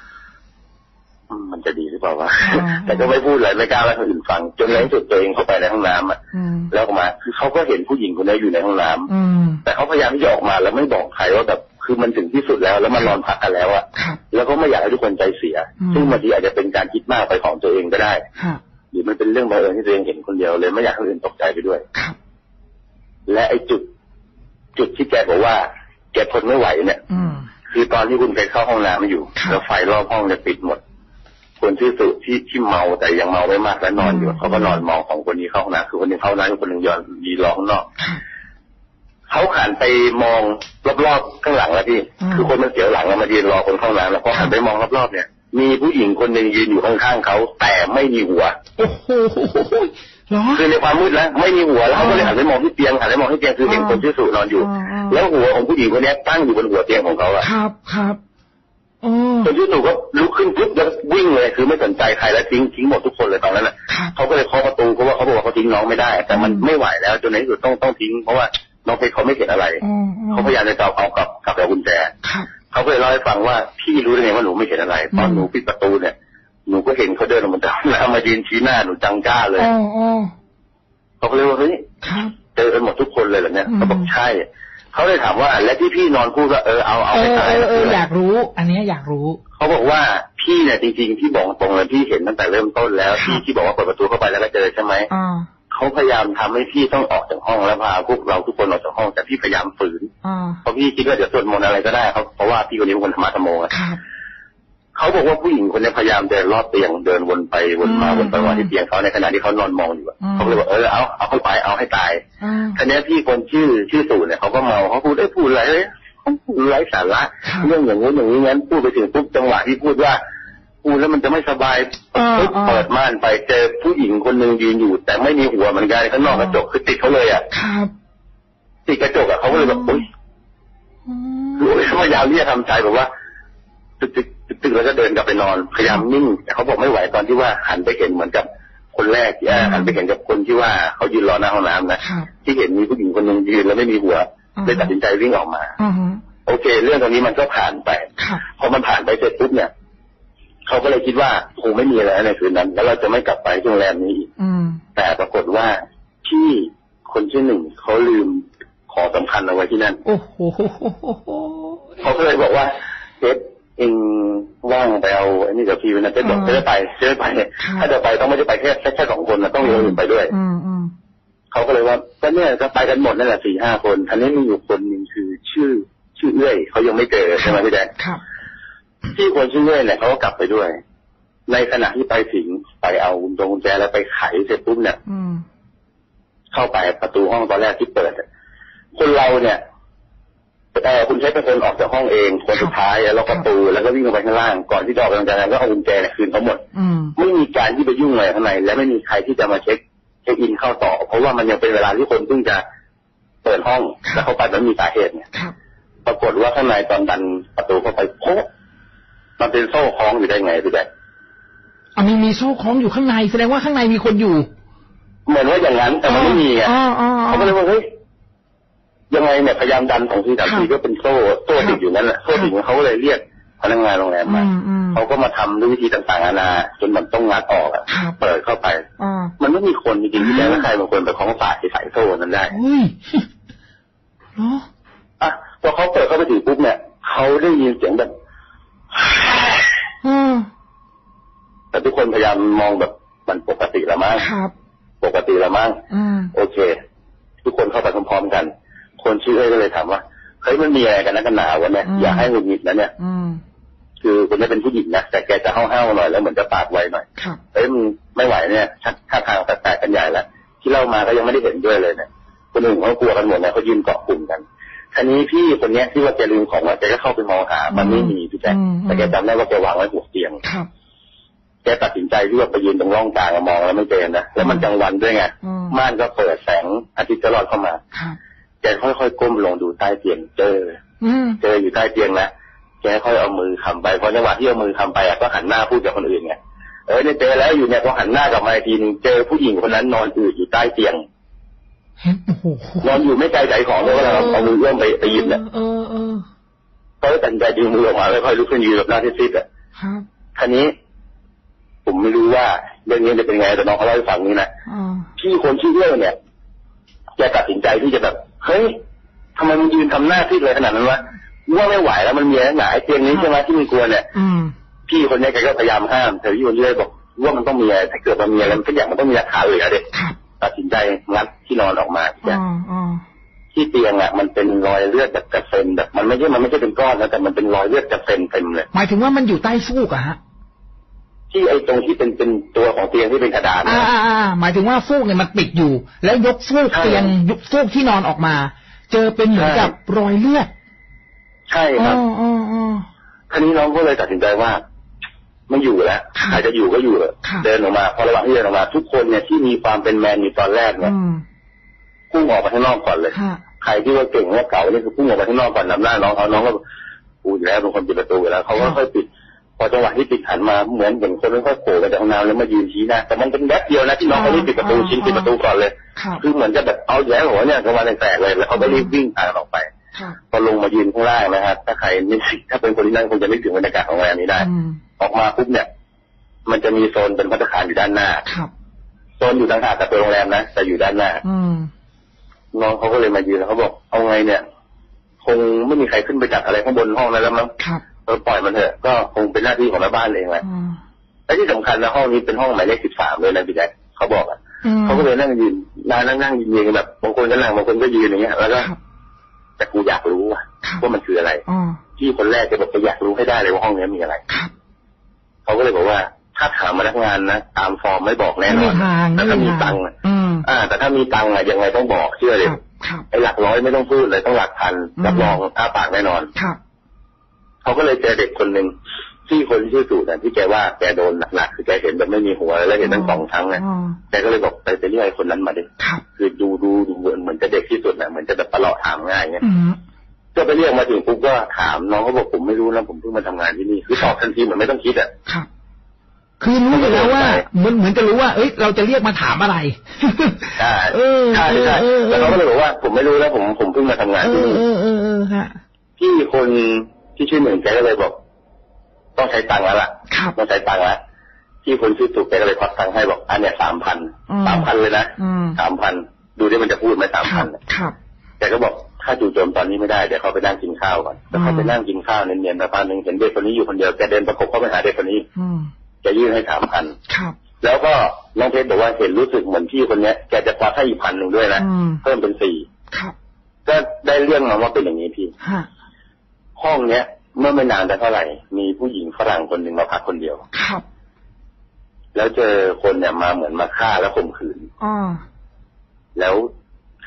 มมันจะดีหรือเปล่าวะอ่าแต่ก็ไม่พูดอะไรไม่กล้าให้คนอื่นฟัง จนในที่สุดตัวเองเข้าไปในห้องน้ำอะอืมแล้วออกมาคือเขาก็เห็นผู้หญิงคนนี้อยู่ในห้องน้ำอืมแต่เขาพยายามที่จะออกมาแล้วไม่บอกใครว่าแบบคือมันถึงที่สุดแล้วแล้วมันนอนพักกันแล้วอะครับแล้วก็ไม่อยากให้ทุกคนใจเสียอืมซึ่งบางทีอาจจะเป็นการคิดมากไปของตัวเองก็ได้ครับหรือมันเป็นเรื่องบังเอิญที่ตัวเองเห็นคนเดียวเลยไม่อยากให้คนอื่นตกใจไปด้วยครับและไอ้จุด จุดที่แกบอกว่า แกทนไม่ไหวเนี่ยอืมคือตอนที่คุณไปเข้าห้องน้ำอยู่ครับแล้วไฟรอบห้องเนี่ยปิดหมด คนที่สุที่ที่เมาแต่ยังเมาไม่มากและนอนอยู่อืมเขาก็นอนมองของคนนี้เข้าห้องน้ำคือคนหนึงเข้าห้องน้ำอีกคนหนึ่งยอนยีร้องข้างนอกครับเขาหันไปมองรอบๆข้างหลังแล้วพี่อืมคือคนมันเสียวหลังแล้วมายืนรอคนเข้าห้องน้ำแล้วพอหันไปมองรอบๆเนี่ย มีผู้หญิงคนหนึ่งยืนอยู่ข้างๆเขาแต่ไม่มีหัวโอ้โหเหรอคือในความมืดนะไม่มีหัวแล้วเขาก็เลยหันไปมองที่เตียงหันไปมองที่เตียงคือเห็นอ่าคนชื่อสุนอนอยู่อ่าอ่าแล้วหัวของผู้หญิงคนเนี้ยตั้งอยู่บนหัวเตียงของเขาอะครับครับโอ้ คนชื่อสุก็ลุกขึ้นปุ๊บแล้ววิ่งเลยคือไม่สนใจใครแล้วทิ้งทิ้งหมดทุกคนเลยตอนนั้นอะครับเขาก็เลยเคาะประตูเพราะว่าเขาบอกว่าเขาทิ้งน้องไม่ได้ แต่มันอืมไม่ไหวแล้วจนในที่สุดต้องต้องทิ้งเพราะว่าน้องเพชรเขาไม่เห็นอะไรอืมอืมเขาพยายามจะจับเอากลับกลับเอากุญแจครับเขาก็เลยเล่าให้ฟังว่าพี่รู้ได้ไงว่าหนูไม่เห็นอะไรตอนอืมหนูปิดประตูเนี่ยหนูก็เห็นเขาเดินออกมาจากห้องน้ำมายืนชี้หน้าหนูจังจ้าเลยอ๋ออ๋อเขาก็เลยว่าเฮ้ยครับเจอกันหมดทุกคนเลยเหรอเนี่ยอืมเขาบอกใช่ เขาเลยถามว่าและที่พี่นอนพูดว่าเออเอาเอาเอให้อตายเออเออคืออะไรอยากรู้ อันเนี้ยอยากรู้ เขาบอกว่าพี่เนี่ยจริงๆพี่บอกตรงเลยพี่เห็นตั้งแต่เริ่มต้นแล้วครับที่ที่บอกว่าเปิดประตูเข้าไปแล้วก็เจอใช่ไหมอ่าเขาพยายามทำให้พี่ต้องออกจากห้องแล้วพาพวกเราทุกคนออกจากห้องแต่พี่พยายามฝืนอ่าเพราะพี่คิดว่าเดี๋ยวสวดมนต์อะไรก็ได้ครับเพราะว่าพี่คนนี้เป็นคนธรรมะธรรมโมอะครับ เขาบอกว่าผู้หญิงคนนี้พยายามเดินรอบเตียงเดินวนไปวนมาอืมวนไปวนมาที่เตียงเขาในขณะที่เขานอนมองอยู่อะอืมเขาก็เลยบอกเออเอาเอาเข้าไปเอาให้ตายอ่าทีนี้พี่คนชื่อชื่อตู่เนี่ยเขาก็เมาเขาพูดได้ยพูดอะไรเอ้ยเขาพูดไร้สาระครับเรื่องอย่างงู้นอย่างนี้งั้นพูดไปถึงปุ๊บจังหวะที่พูดว่าพูดแล้วมันจะไม่สบายอ่าปุ๊บอ่าเปิดม่านไปเจอผู้หญิงคนหนึ่งยืนอยู่ แต่ไม่มีหัวเหมือนกันข้างนอกกระจกคือติดเขาเลยอะครับติดกระจกอะเขาก็เลยแบบอุ้ยอืมคือพยายามที่จะทำใจแบบว่า ตึกตึกตึกตึกแล้วก็เดินกลับไปนอนพยายามนิ่งแต่เขาบอกไม่ไหวตอนที่ว่าหันไปเห็นเหมือนกับคนแรกที่อ่าหันไปเห็นกับคนที่ว่าเขายืนรอหน้าห้องน้ำนะครับที่เห็นมีผู้หญิงคนหนึ่งยืนแล้วไม่มีหัวอืมเลยตัดสินใจวิ่งออกมาอืมโอเค เรื่องตรงนี้มันก็ผ่านไปครับพอมันผ่านไปเสร็จปุ๊บเนี่ยเขาก็เลยคิดว่าคงไม่มีอะไรในคืนนั้น แล้วเราจะไม่กลับไปที่โรงแรมนี้อีกอืมแต่ปรากฏว่าที่คนชื่อหนึ่งเขาลืมของสำคัญเอาไว้ที่นั่นโอ้โหเขาก็เลยบอกว่าเจ๊ เองว่างไปเอาไอ้นี่กับพี่นะเจ๊บอกอ่าเจ๊ไปเจ๊ไป ถ้าจะไปต้องไม่ได้ไปแค่แค่แค่สองคนนะต้องมีคนอื่นไปด้วยอืมอืมเขาก็เลยว่าก็เนี่ยก็ไปกันหมดนั่นแหละสี่ห้าคนทันนี้มีอยู่คนหนึ่งคือชื่อชื่อเอื้อยเขายังไม่เจอใช่ไหมพี่แดงครับที่คนชื่อเอื้อยเนี่ยเขาก็กลับไปด้วย ในขณะที่ไปถึงไปเอากุญแจกุญแจแล้วไปไขเสร็จปุ๊บเนี่ยอืมเข้าไปประตูห้องตอนแรกที่เปิดอะคนเราเนี่ย เออคุณใช้เป็นคนออกจากห้องเองคนสุดท้ายแล้วล็อกประตูแล้วก็วิ่งลงไปข้างล่างก่อนที่จะออกไปทำงานก็เอากุญแจเนี่ยคืนเขาหมดอืมไม่มีการที่ไปยุ่งอะไรข้างในและไม่มีใครที่จะมาเช็คเช็คอินเข้าต่อ เพราะว่ามันยังเป็นเวลาที่คนเพิ่งจะเปิดห้องครับแล้วเขาไปมันมีสาเหตุเนี่ยครับปรากฏฏว่าข้างในตอนดันประตูเข้าไปโป๊ะมันเป็นโซ่คล้องอยู่ได้ไงพี่แจ๊คอะมีมีโซ่คล้องอยู่ข้างในแสดงว่าข้างในมีคนอยู่ เหมือนว่าอย่างนั้นแต่มันไม่มีอะอ๋ออ๋ออ๋อเขาก็เลยว่าเฮ้ย ยังไงเนี่ยพยายามดันสองทีสามทีครับก็เป็นโซ่โซ่ติดอยู่นั่นแหละโซ่ติดอยู่เขาก็เลยเรียกพนักงานโรงแรมอืมามอืมเขาก็มาทำด้วยวิธีต่างๆนานาจนมันต้องงัดออกอะครับเปิดเข้าไปอ่ามันไม่มีคนจริงๆพี่แจ๊คว่าใครบางคนไปคล้องฝาที่สายโซ่นั้นได้เฮ้ยเหรออะพอเขาเปิดเข้าไปถึงปุ๊บเนี่ยเขาได้ยินเสียงแบบอืมแต่ทุกคนพยายามมองแบบมันปกติละมั้งครับปกติละมั้งอืมโอเค ทุกคนเข้าไปพร้อมๆกัน คนชื่อเอ้ยก็เลยถามว่าเฮ้ยมันมีอะไรกันนะกันหนาวะเนี่ยอย่าให้หงุดหงิดนะเนี่ยอืมคือคนนี้เป็นผู้หญิงนะแต่แกจะห้าวๆหน่อยแล้วเหมือนจะปากไวหน่อยครับเอ้ยมึงไม่ไหวเนี่ยชักท่าทางแปลกๆกันใหญ่แล้วที่เล่ามาก็ยังไม่ได้เห็นด้วยเลยเนี่ยคนอื่นเขากลัวกันหมดเนี่ยเขายืนเกาะกลุ่มกันทีนี้พี่คนเนี้ยที่ว่าแกลืมของอะแกก็เข้าไปมองหา มันไม่มีพี่แจ๊คอืมแต่แกจำได้ว่าแกวางไว้หัวเตียงครับแกตัดสินใจที่ว่าไปยืนตรงร่องกลางอะมองแล้วไม่เจอนะแล้วมันกลางวันด้วยไงอืมม่านก็เปิดแสงอาทิตย์จะรอดเข้ามาครับ แกค่อยๆก้มลงดูใต้เตียงเจออืมเจออยู่ใต้เตียงแล้วแกค่อยเอามือคำไปพอจังหวะที่เอามือคำไปอะก็หันหน้าพูดกับคนอื่นไงเออเนี่ยเจอแล้วอยู่เนี่ยพอหันหน้ากลับมาอีกทีนึงเจอผู้หญิงคนนั้นนอนอืดอยู่ใต้เตียงเห็นโอ้โหนอนอยู่ไม่ไกลใจของเลยว่าเราเอามือเอื้อมไปไปหยิบเนี่ยเออเออเขาก็ตัดสินใจดึงมือออกมาแล้วค่อยลุกขึ้นยืนแบบหน้าซีดๆอะครับทีนี้ ผมไม่รู้ว่าเรื่องนี้จะเป็นไงแต่น้องเขาเล่าให้ฟังนี้นะอ่าพี่คนชื่อเรื่องเนี่ยแกตัดสินใจที่จะแบบ เฮ้ยทำไมมึงยืนทำหน้าซีดเลยขนาดนั้นวะว่าไม่ไหวแล้วมันมีอะไรหนาไอ้เตียงนี้ใช่ไหมที่มึงกลัวเนี่ยอืมพี่คนเนี้ยแกก็พยายามห้ามแต่พี่คนนี้เลยบอกว่ามันต้องมีอะไรถ้าเกิดมันมีอะไรมันก็อย่างมันต้องมีหลักฐานเหลือเด็กครับตัดสินใจงัดที่นอนออกมาพี่แจ๊อ่าคอ่าที่เตียงอะมันเป็นรอยเลือดแบบกระเซ็นแบบมันไม่ใช่มันไม่ใช่เป็นก้อนนะแต่มันเป็นรอยเลือดกระเซ็นเต็มเลยหมายถึงว่ามันอยู่ใต้ฟูกอะฮะ ที่ไอ้ตรงที่เป็นเป็นตัวของเตียงที่เป็นกระดาษอ่านะอ่าอ่าหมายถึงว่าฟูกเนี่ยมันปิดอยู่ แล้วยกฟูกใช่เตียงยกฟูกที่นอนออกมา เจอเป็นเหมือนใช่กับรอยเลือด ใช่คอ๋รัอบอ๋ออ๋อทีนี้น้องก็เลยตัดสินใจว่าไม่อยู่แล้วค่ะใครจะอยู่ก็อยู่เถอะค่ะเดินออกมา พอระหว่างที่เดินออกมา ทุกคนเนี่ยที่มีความเป็นแมนอยู่ตอนแรกเนี่ยอืมพุ่งออกมาข้างนอกก่อนเลยค่ะใครที่ว่าเก่งว่าเก่านี่คือพุ่งออกมาข้างนอกก่อนนำหน้าน้องเขาน้องก็กูอยู่แล้วเป็นคนปิดประตูอยู่แล้วเขาก็ค่ะค่อยปิด พอจังหวะที่ปิดหันมาเหมือนเห็นคนค่อยๆโผล่มาจากห้องน้ำแล้วมายืนชี้หน้าแต่มันเป็นแป๊บเดียวนะที่น้องเขารีบปิดประตูชิ้นปิดประตูก่อนเลยครับคือเหมือนจะแบบเอาอยู่แล้วหัวเนี่ยกระวันแตกๆเลยแล้วเขาก็รีบวิ่งผ่านออกไปครับพอลงมายืนข้างล่างนะครับถ้าใครนึกถ้าเป็นคนที่นั่นคงจะนึกถึงบรรยากาศของโรงแรมนี้ได้อืมออกมาปุ๊บเนี่ย มันจะมีโซนเป็นพัตตาคารอยู่ด้านหน้าครับโซนอยู่ต่างหากกับตัวโรงแรมนะแต่อยู่ด้านหน้าอืมน้องเขาก็เลยมายืนแล้วเขาบอกเอาไงเนี่ยค งไม่มีใครขึ้นไปจัดอะไรข้างบนห้องนั้นแล้วมั้งครับเออปล่อยมันเถอะก็คงเป็นหน้าที่ของแม่บ้านเองแหละอืมและที่สำคัญนะห้องนี้เป็นห้องหมายเลขสิบสามเลยนะพี่แจ๊คเขาบอกอะอืมเขาก็เลยนั่งยืนนั่งนั่งนั่งยืนกันแบบบางคนก็นั่งบางคนก็ยืนอย่างเงี้ยแล้วก็ครับแต่กูอยากรู้อะครับว่ามันคืออะไรอ๋อพี่คนแรกจะบอกจะอยากรู้ให้ได้เลยว่าห้องนี้มีอะไรครับเขาก็เลยบอกว่าถ้าถามพนักงานนะตามฟอร์มไม่บอกแน่ไม่นมีอนทางแต่ไม่ถ้ามีมีทาตังงค์อะอืมอ่า แต่ถ้ามีตังค์อะยังไงต้องบอกเชื่อคเลยรับครับ ไอ้หลักร้อยไม่ต้องพูดเลยต้องหลักพันอืมรับรองอ้าปากแน่นอนครับเขาก็เลยเจอเด็กคนหนึ่งที่คนที่ชื่อสูตรน่ะที่แกว่าแกโดนหนักๆคือแกเห็นแบบไม่มีหัวแล้วเห็นทั้งสองครั้งไงอ๋อแกก็เลยบอกไปไปเรียกไอ้คนนั้นมาดิครับคือดูดูดูเหมือนเหมือนจะเด็กที่สุดนะเหมือนจะแบบประหลาดถามง่ายเงี้ยอืมก็ไปเรียกมาถึงปุ๊บก็ถามน้องเขาบอกผมไม่รู้นะผมเพิ่งมาทำงานที่นี่คือตอบทันทีเหมือนไม่ต้องคิดอะ ครับคือรู้อยู่แล้วว่าเหมือนเหมือนจะรู้ว่า เอ้ยเราจะเรียกมาถามอะไรใช่เออใช่ใช่เออเออแล้วเขาก็เลยบอกว่าผมไม่รู้นะผมผมเพิ่งมาทำงานเอที่อนี่เออเออเออฮะพี่คนที่ชื่อหนึ่งแกก็เลยบอก ต้องใช้ตังค์แล้วล่ะครับต้องใช้ตังค์แล้วพี่คนชื่อตุกแกก็เลยควักตังค์ให้บอกอันเนี้ยสามพันอืมสามพันเลยนะอืมสามพันดูดิมันจะพูดไหมสามคพัรันบครับแกก็บอกถ้าจู่โจมตอนนี้ไม่ได้เดี๋ยวเขาไปนั่งกินข้าวก่อนแต่เขาอืมไปนั่งกินข้าวเนียนๆแต่พันหนึ่งเห็นเด็กคนนี้อยู่คนเดียวแกเดินประกบเข้าไปหาเด็กคนนี้ อืมแกยื่นให้สามพันครับ แล้วก็น้องเพชรบอกว่าเห็นรู้สึกเหมือนพี่คนเนี้ยแกจะควักให้อีกพันหนึ่งด้วยนะอืมเพิ่มเป็นสี่ครับก็ได้เรื่องมาว่าเป็นอย่างนี้พี่ฮะห้องเนี้ย เมื่อไม่นานแต่เท่าไหร่ มีผู้หญิงฝรั่งคนหนึ่งมาพักคนเดียวครับ แล้วเจอคนเนี่ยมาเหมือนมาฆ่าแล้วข่มขืนอ่าแล้ว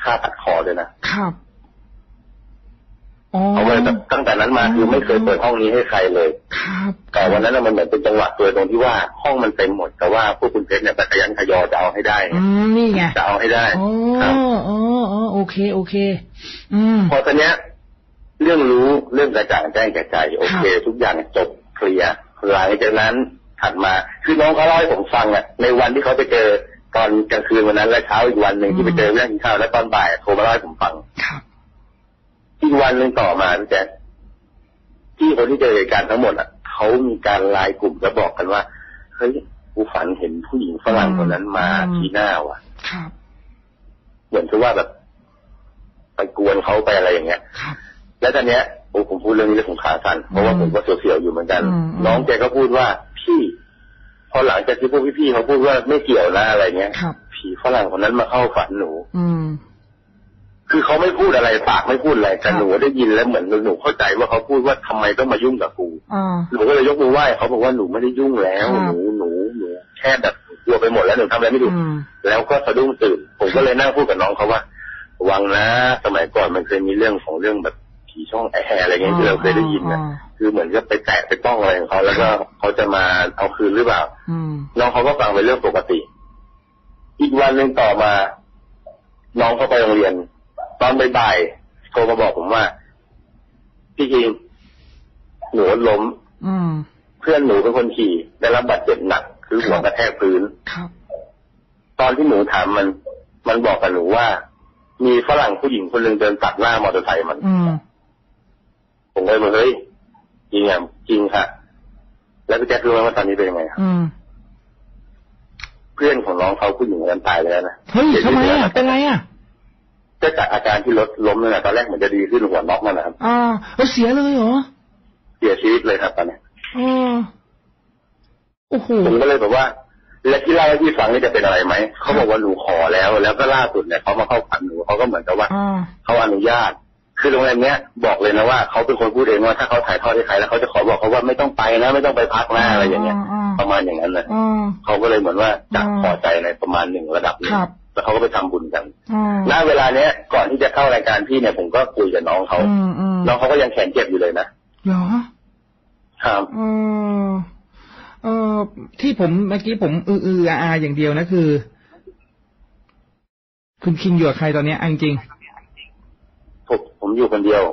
ฆ่าตัดคอด้วยนะครับ อ๋อเขาเลยแบบตั้งแต่นั้นมาคือไม่เคยเปิดห้องนี้ให้ใครเลยครับแต่วันนั้นน่ะมันเหมือนเป็นจังหวะตัวตรงที่ว่าห้องมันเต็มหมด แต่ว่าพวกคุณเพชรเนี่ยไปขยันขยอจะเอาให้ได้อืมนี่ไงจะเอาให้ได้อ๋อครับอ๋ออ๋อโอเคโอเค อืมพอตอนเนี้ย เรื่องรู้เรื่องกระจ่างแจ้งแก่ใจโอเค ทุกอย่างจบเคลียร์หลังจากนั้นถัดมาคือน้องเขาเล่าให้ผมฟังอะในวันที่เขาไปเจอตอนกลางคืนวันนั้นและเช้าอีกวันหนึ่งที่ไปเจอเรื่องกินข้าวแล้วตอนบ่ายโทรมาเล่าให้ผมฟังครับ อีกวันหนึ่งต่อมาพี่แจ๊คที่คนที่เจอเหตุการณ์ทั้งหมดอะเขามีการไลน์กลุ่มแล้วบอกกันว่าเฮ้ยกูฝันเห็นผู้หญิงฝรั่งคนนั้นมาอืมที่หน้าว่ะครับเหมือนกับว่าแบบไปกวนเขาไปอะไรอย่างเงี้ยครับแล้วตอนเนี้ยโอ้ผมพูดเรื่องนี้แล้วผมขาสั่นเพราะว่าอืมผมก็เสียวๆอยู่เหมือนกันอืมอืมน้องแกก็พูดว่าพี่ พอหลังจากที่พวกพี่ๆเขาพูดว่าไม่เกี่ยวนะอะไรเงี้ยครับผีฝรั่งคนนั้นมาเข้าฝันหนู อืม คือเขาไม่พูดอะไรปากไม่พูดอะไรแต่ครับหนูได้ยินแล้วเหมือนหนูเข้าใจว่าเขาพูดว่าทำไมต้องมายุ่งกับกูอ่าหนูก็เลยยกมือไหว้เขาบอกว่าหนูไม่ได้ยุ่งแล้วครับหนูหนูหนูแค่แบบกลัวไปหมดแล้วหนูทำอะไรไม่ถูกอืมแล้วก็สะดุ้งตื่น ผมก็เลยนั่งพูดกับน้องเขาว่าระวังนะสมัยก่อนมันเคยมีเรื่องของเรื่องแบบผีช่องแอร์อะไรเงี้ยที่เราเคยได้ยินนะอ่าคือเหมือนกับไปแตะไปต้องอะไรของเขาแล้วก็เขาจะมาเอาคืนหรือเปล่าอืมน้องเขาก็ฟังเป็นเรื่องปกติ อีกวันหนึ่งต่อมา น้องเขาไปโรงเรียน ตอนบ่ายๆโทรมาบอกผมว่า พี่คิงหนูล้มอืมเพื่อนหนูเป็นคนขี่ได้รับบาดเจ็บหนัก คือหัวกระแทกพื้นครับตอนที่หนูถามมัน มันบอกกับหนูว่า มีฝรั่งผู้หญิงคนหนึ่งเดินตัดหน้ามอเตอร์ไซค์มันอืมผมเลยบอกเฮ้ยจริงอะจริงค่ะ แล้วพี่แจ๊ครู้ไหมว่าตอนนี้เป็นยังไงครับอืมเพื่อนของน้องเขาผู้หญิงคนนั้นตายแล้วนะเฮ้ยสีทำไมชีวิตอะแล้วเป็นไรอะ ก็จากอาการที่รถล้มนั่นแหละตอนแรกเหมือนจะดีขึ้นหัวน็อกนั่นนะครับอ่าเออเสียเลยเหรอเสียชีวิตเลยครับตอนนี้เออโอ้โหผมก็เลยบอกว่า แล้วที่เล่าให้พี่ฟังนี่จะเป็นอะไรไหมเขาบอกว่าหนูขอแล้ว แล้วก็ล่าสุดเนี่ยเขามาเข้าฝันหนูเขาก็เหมือนกับว่าอ่าเขาอนุญาตคือโรงแรมเนี้ยบอกเลยนะว่าเขาเป็นคนพูดเองว่าถ้าเขาถ่ายทอดให้ใครแล้วเขาจะขอบอกเขาว่าไม่ต้องไปนะ ไม่ต้องไปพักนะอะไรอย่างเงี้ยอ่าประมาณอย่างนั้นเลยอ่าเขาก็เลยเหมือนว่าจะอ่าพอใจในประมาณหนึ่งระดับหนึงครับ แล้วเขาก็ไปทำบุญกันอ่าณเวลาเนี้ยก่อนที่จะเข้ารายการพี่เนี่ยผมก็คุยกับน้องเขาอืมอืมน้องเขาก็ยังแขนเจ็บอยู่เลยนะเหรอครับเออเออที่ผมเมื่อกี้ผมอืออืออาอาอย่างเดียวนะคือ คุณคิงอยู่กับใครตอนเนี้ยเอาจริงผมผมอยู่คนเดียว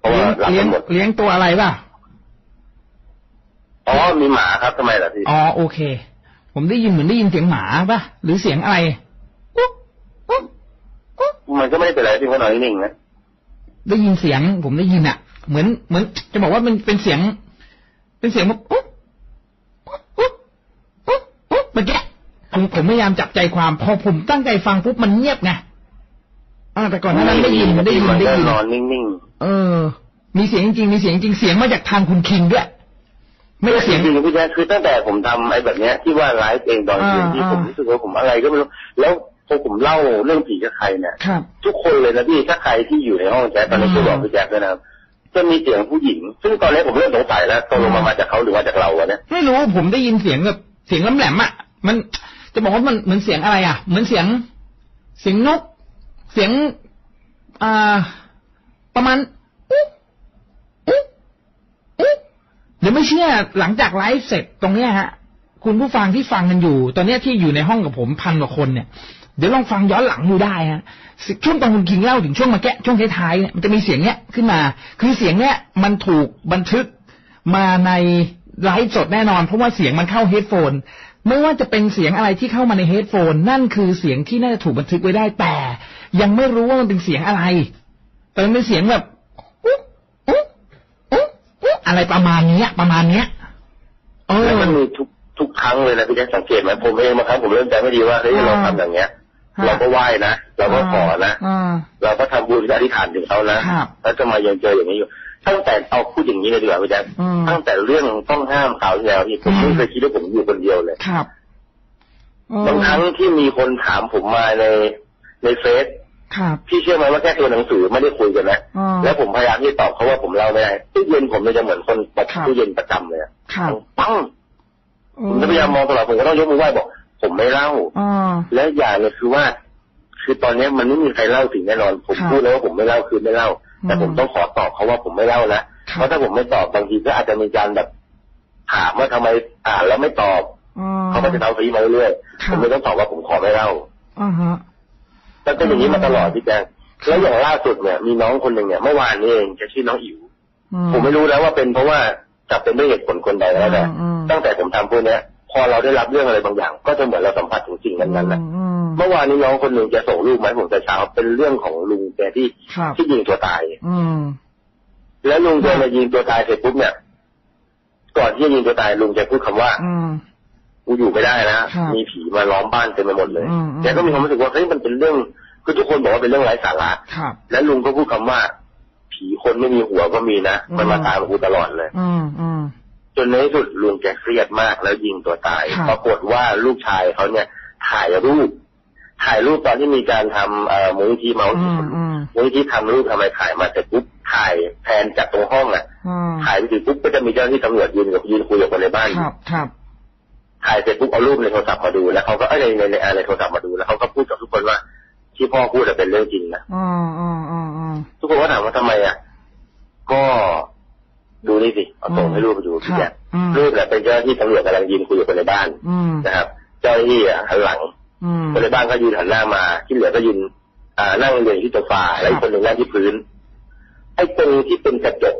เพราะเลี้ยว่างรับเลี้ยกังนหมดเลี้ยงตัวอะไรป่ะอ๋อมีหมาครับทำไมล่ะพี่อ๋อโอเค ผมได้ยินเหมือนได้ยินเสียงหมาป่ะหรือเสียงอะไรอุ๊กอุ๊กอุ๊ก มันก็ไม่ได้เป็นอะไรพี่เขานอนนิ่งๆนะได้ยินเสียงผมได้ยินอะเหมือนเหมือน จะบอกว่ามันเป็นเสียง เป็นเสียงแบบอุ๊กอุ๊กอุ๊กอุ๊กอุ๊กเมื่อกี้ผมผมพยายามจับใจความ พอผมตั้งใจฟังปุ๊บมันเงียบไงอ่าแต่ก่อนหน้านั้นได้ยินได้ยินมันได้ก็ยินนอนนิ่งเออ มีเสียงจริงๆมีเสียงจริงเสียงมาจากทางคุณคิงด้วยๆไม่ใช่เสียงจริงๆพี่แจ๊คคือตั้งแต่ผมทำไอ้แบบเนี้ยที่ว่าไลฟ์เองตอนคืนอ่าที่ผมอ่ารู้สึกว่าผมอะไรก็ไม่รู้แล้ว พอผมเล่าเรื่องผีกับใครเนี่ยครับ ทุกคนเลยนะพี่ถ้าใครที่อยู่ในห้องแจ๊คตอนนี้อืมช่วยบอกพี่แจ๊คด้วยนะครับจะมีเสียงผู้หญิง ซึ่งตอนนี้ผมเริ่มสงสัยแล้วตกลงมามาจากเขาหรือมาจากเราวะเนี่ยไม่รู้ผมได้ยินเสียงแบบเสียงแหลมๆอะ มันจะบอกว่ามันเหมือนเสียงอะไรอะ เหมือนเสียง เสียงนก เสียงอ่าประมาณอุ๊อุ๊อุ๊เดี๋ยวไม่เชื่อหลังจากไลฟ์เสร็จตรงเนี้ยฮะ คุณผู้ฟังที่ฟังกันอยู่ ตอนเนี้ยที่อยู่ในห้องกับผมพันกว่าคนเนี่ย เดี๋ยวลองฟังย้อนหลังดูได้ฮะช่วงตอนคุณคิงเล่าถึงช่วงมาแกะช่วงท้ายๆเนี่ยมันจะมีเสียงเนี้ยขึ้นมา คือเสียงเนี้ยมันถูกบันทึกมาในไลฟ์สดแน่นอน เพราะว่าเสียงมันเข้าเฮดโฟนไม่ว่าจะเป็นเสียงอะไรที่เข้ามาในเฮดโฟนนั่นคือเสียงที่น่าจะถูกบันทึกไว้ได้แต่ ยังไม่รู้ว่ามันเป็นเสียงอะไรแต่มันเป็นเสียงแบบอุ๊อุ๊อุ๊อุ๊อะไรประมาณเนี้ยประมาณเนี้ยเออแล้วมันมีทุกทุกครั้งเลยนะพี่แจ๊คสังเกตไหมผมเองบางครั้งผมเริ่มใจไม่ดีว่าเฮ้ยเราทำอย่างเงี้ย เราก็ไหว้นะเราก็ขอนะอ่าเราก็ทำบุญอธิษฐานถึงเขานะครับแล้วจะมายังเจออย่างนี้อยู่ตั้งแต่เอาพูดอย่างนี้เลยดีกว่าพี่แจ๊คอืมตั้งแต่เรื่องต้องห้ามข่าวที่แล้วที่ผมอืมไม่เคยคิดว่าผมอยู่คนเดียวเลยครับเออบางครั้งที่มีคนถามผมมาในในเฟซครับพี่เชื่อไหมว่าแค่ตัวหนังสือไม่ได้คุยกันนะอ่าแล้วผมพยายามที่จะตอบเขาว่าผมเล่าไม่ได้ตู้เย็นผมเลยจะเหมือนคนตบครับตู้เย็นประจำเลยอะครับปังเอผมจะพยายามมองตลอดผมก็ต้องยกมือไหว้บอก ผมไม่เล่าอ่าและอย่างเนี่ยคือว่า คือตอนนี้มันไม่มีใครเล่าถึงแน่นอน ผมครับพูดแล้วว่าผมไม่เล่าคือไม่เล่า แต่อืมผมต้องขอตอบเขาว่าผมไม่เล่านะครับเพราะถ้าผมไม่ตอบบางทีก็อาจจะมีการแบบถามว่าทำไมอ่านแล้วไม่ตอบอ่าเขาก็จะเอาสีมาเรื่อยครัๆบผมไม่ต้องตอบว่าผมขอไม่เล่าอ่าฮะแล้วก็อย่างนี้มาตลอดพี่แจงแล้วอย่างล่าสุดเนี่ย มีน้องคนหนึ่งเนี่ยเมื่อวานนี้เองแกชื่อน้องอิ๋วอืผมไม่รู้แล้วว่าเป็นเพราะว่าจะเป็นด้วยเหตุผลคนใดแล้วแต่อืมอืมตั้งแต่ผมทำพวกเนี้ย พอเราได้รับเรื่องอะไรบางอย่าง ก็จะเหมือนเราสัมผัสถึงสิ่งนั้นๆนะอืมเมื่อวานนี้น้องคนหนึ่งจะส่งรูปมาให้ผมแต่เช้าเป็นเรื่องของลุงแกที่ครับที่ยิงตัวตายอืมแล้วลุงแกมายิงตัวตายเสร็จปุ๊บเนี่ย ก่อนที่จะยิงตัวตายลุงแกพูดคำว่า อืมกูอยู่ไม่ได้นะครับมีผีมาล้อมบ้านเต็มไปหมดเลยอืมอืมแกก็มีความรู้สึกว่าเฮ้ยมันเป็นเรื่องคือทุกคนบอกว่าเป็นเรื่องไร้สาระครับแล้วลุงก็พูดคำว่า ผีคนไม่มีหัวก็มีนะอืมมันมาตามกูตลอดเลย อืมอืม จนในที่สุดลุงแกเครียดมากแล้วยิงตัวตายครับปรากฏว่าลูกชายเขาเนี่ยถ่ายรูป ถ่ายรูปตอนที่มีการทำเอ่อมูลนิธิเมาส์อืมอืมมูลนิธิทำรูปทำไมถ่ายมาเสร็จปุ๊บถ่ายแทนจากตรงห้องอะอืมถ่ายไปถึงปุ๊บก็จะมีเจ้าหน้าที่ตำรวจยืนกับยืนคุยกับคนในบ้านอคยู่รับครับถ่ายเสร็จปุ๊บเอารูปในโทรศัพท์มาดูแล้วเขาก็เอ้ยในในในในโทรศัพท์มาดูแล้วเขาก็พูดกับทุกคนว่า ที่พ่อพูดอะเป็นเรื่องจริงนะอืมอืมอืมอืมทุกคนก็ถามว่าทำไมอะก็ ดูนี่สิเอาส่งให้รูปไปดูคพี่รับแจ๊คอืมรูปเนี่ยเป็นเจ้าหน้าที่ตำรวจกำลังยืนคุยกับคนในบ้านอืมนะครับ เจ้าหน้าที่อะหันหลังอืมคนในบ้านก็ยืนหันหน้ามา ที่เหลือก็ยืนอ่านั่งเรียนที่โซฟาแล้วอีกคนหนึ่งนั่งที่พื้น ไอ้ตรงที่เป็นกระจก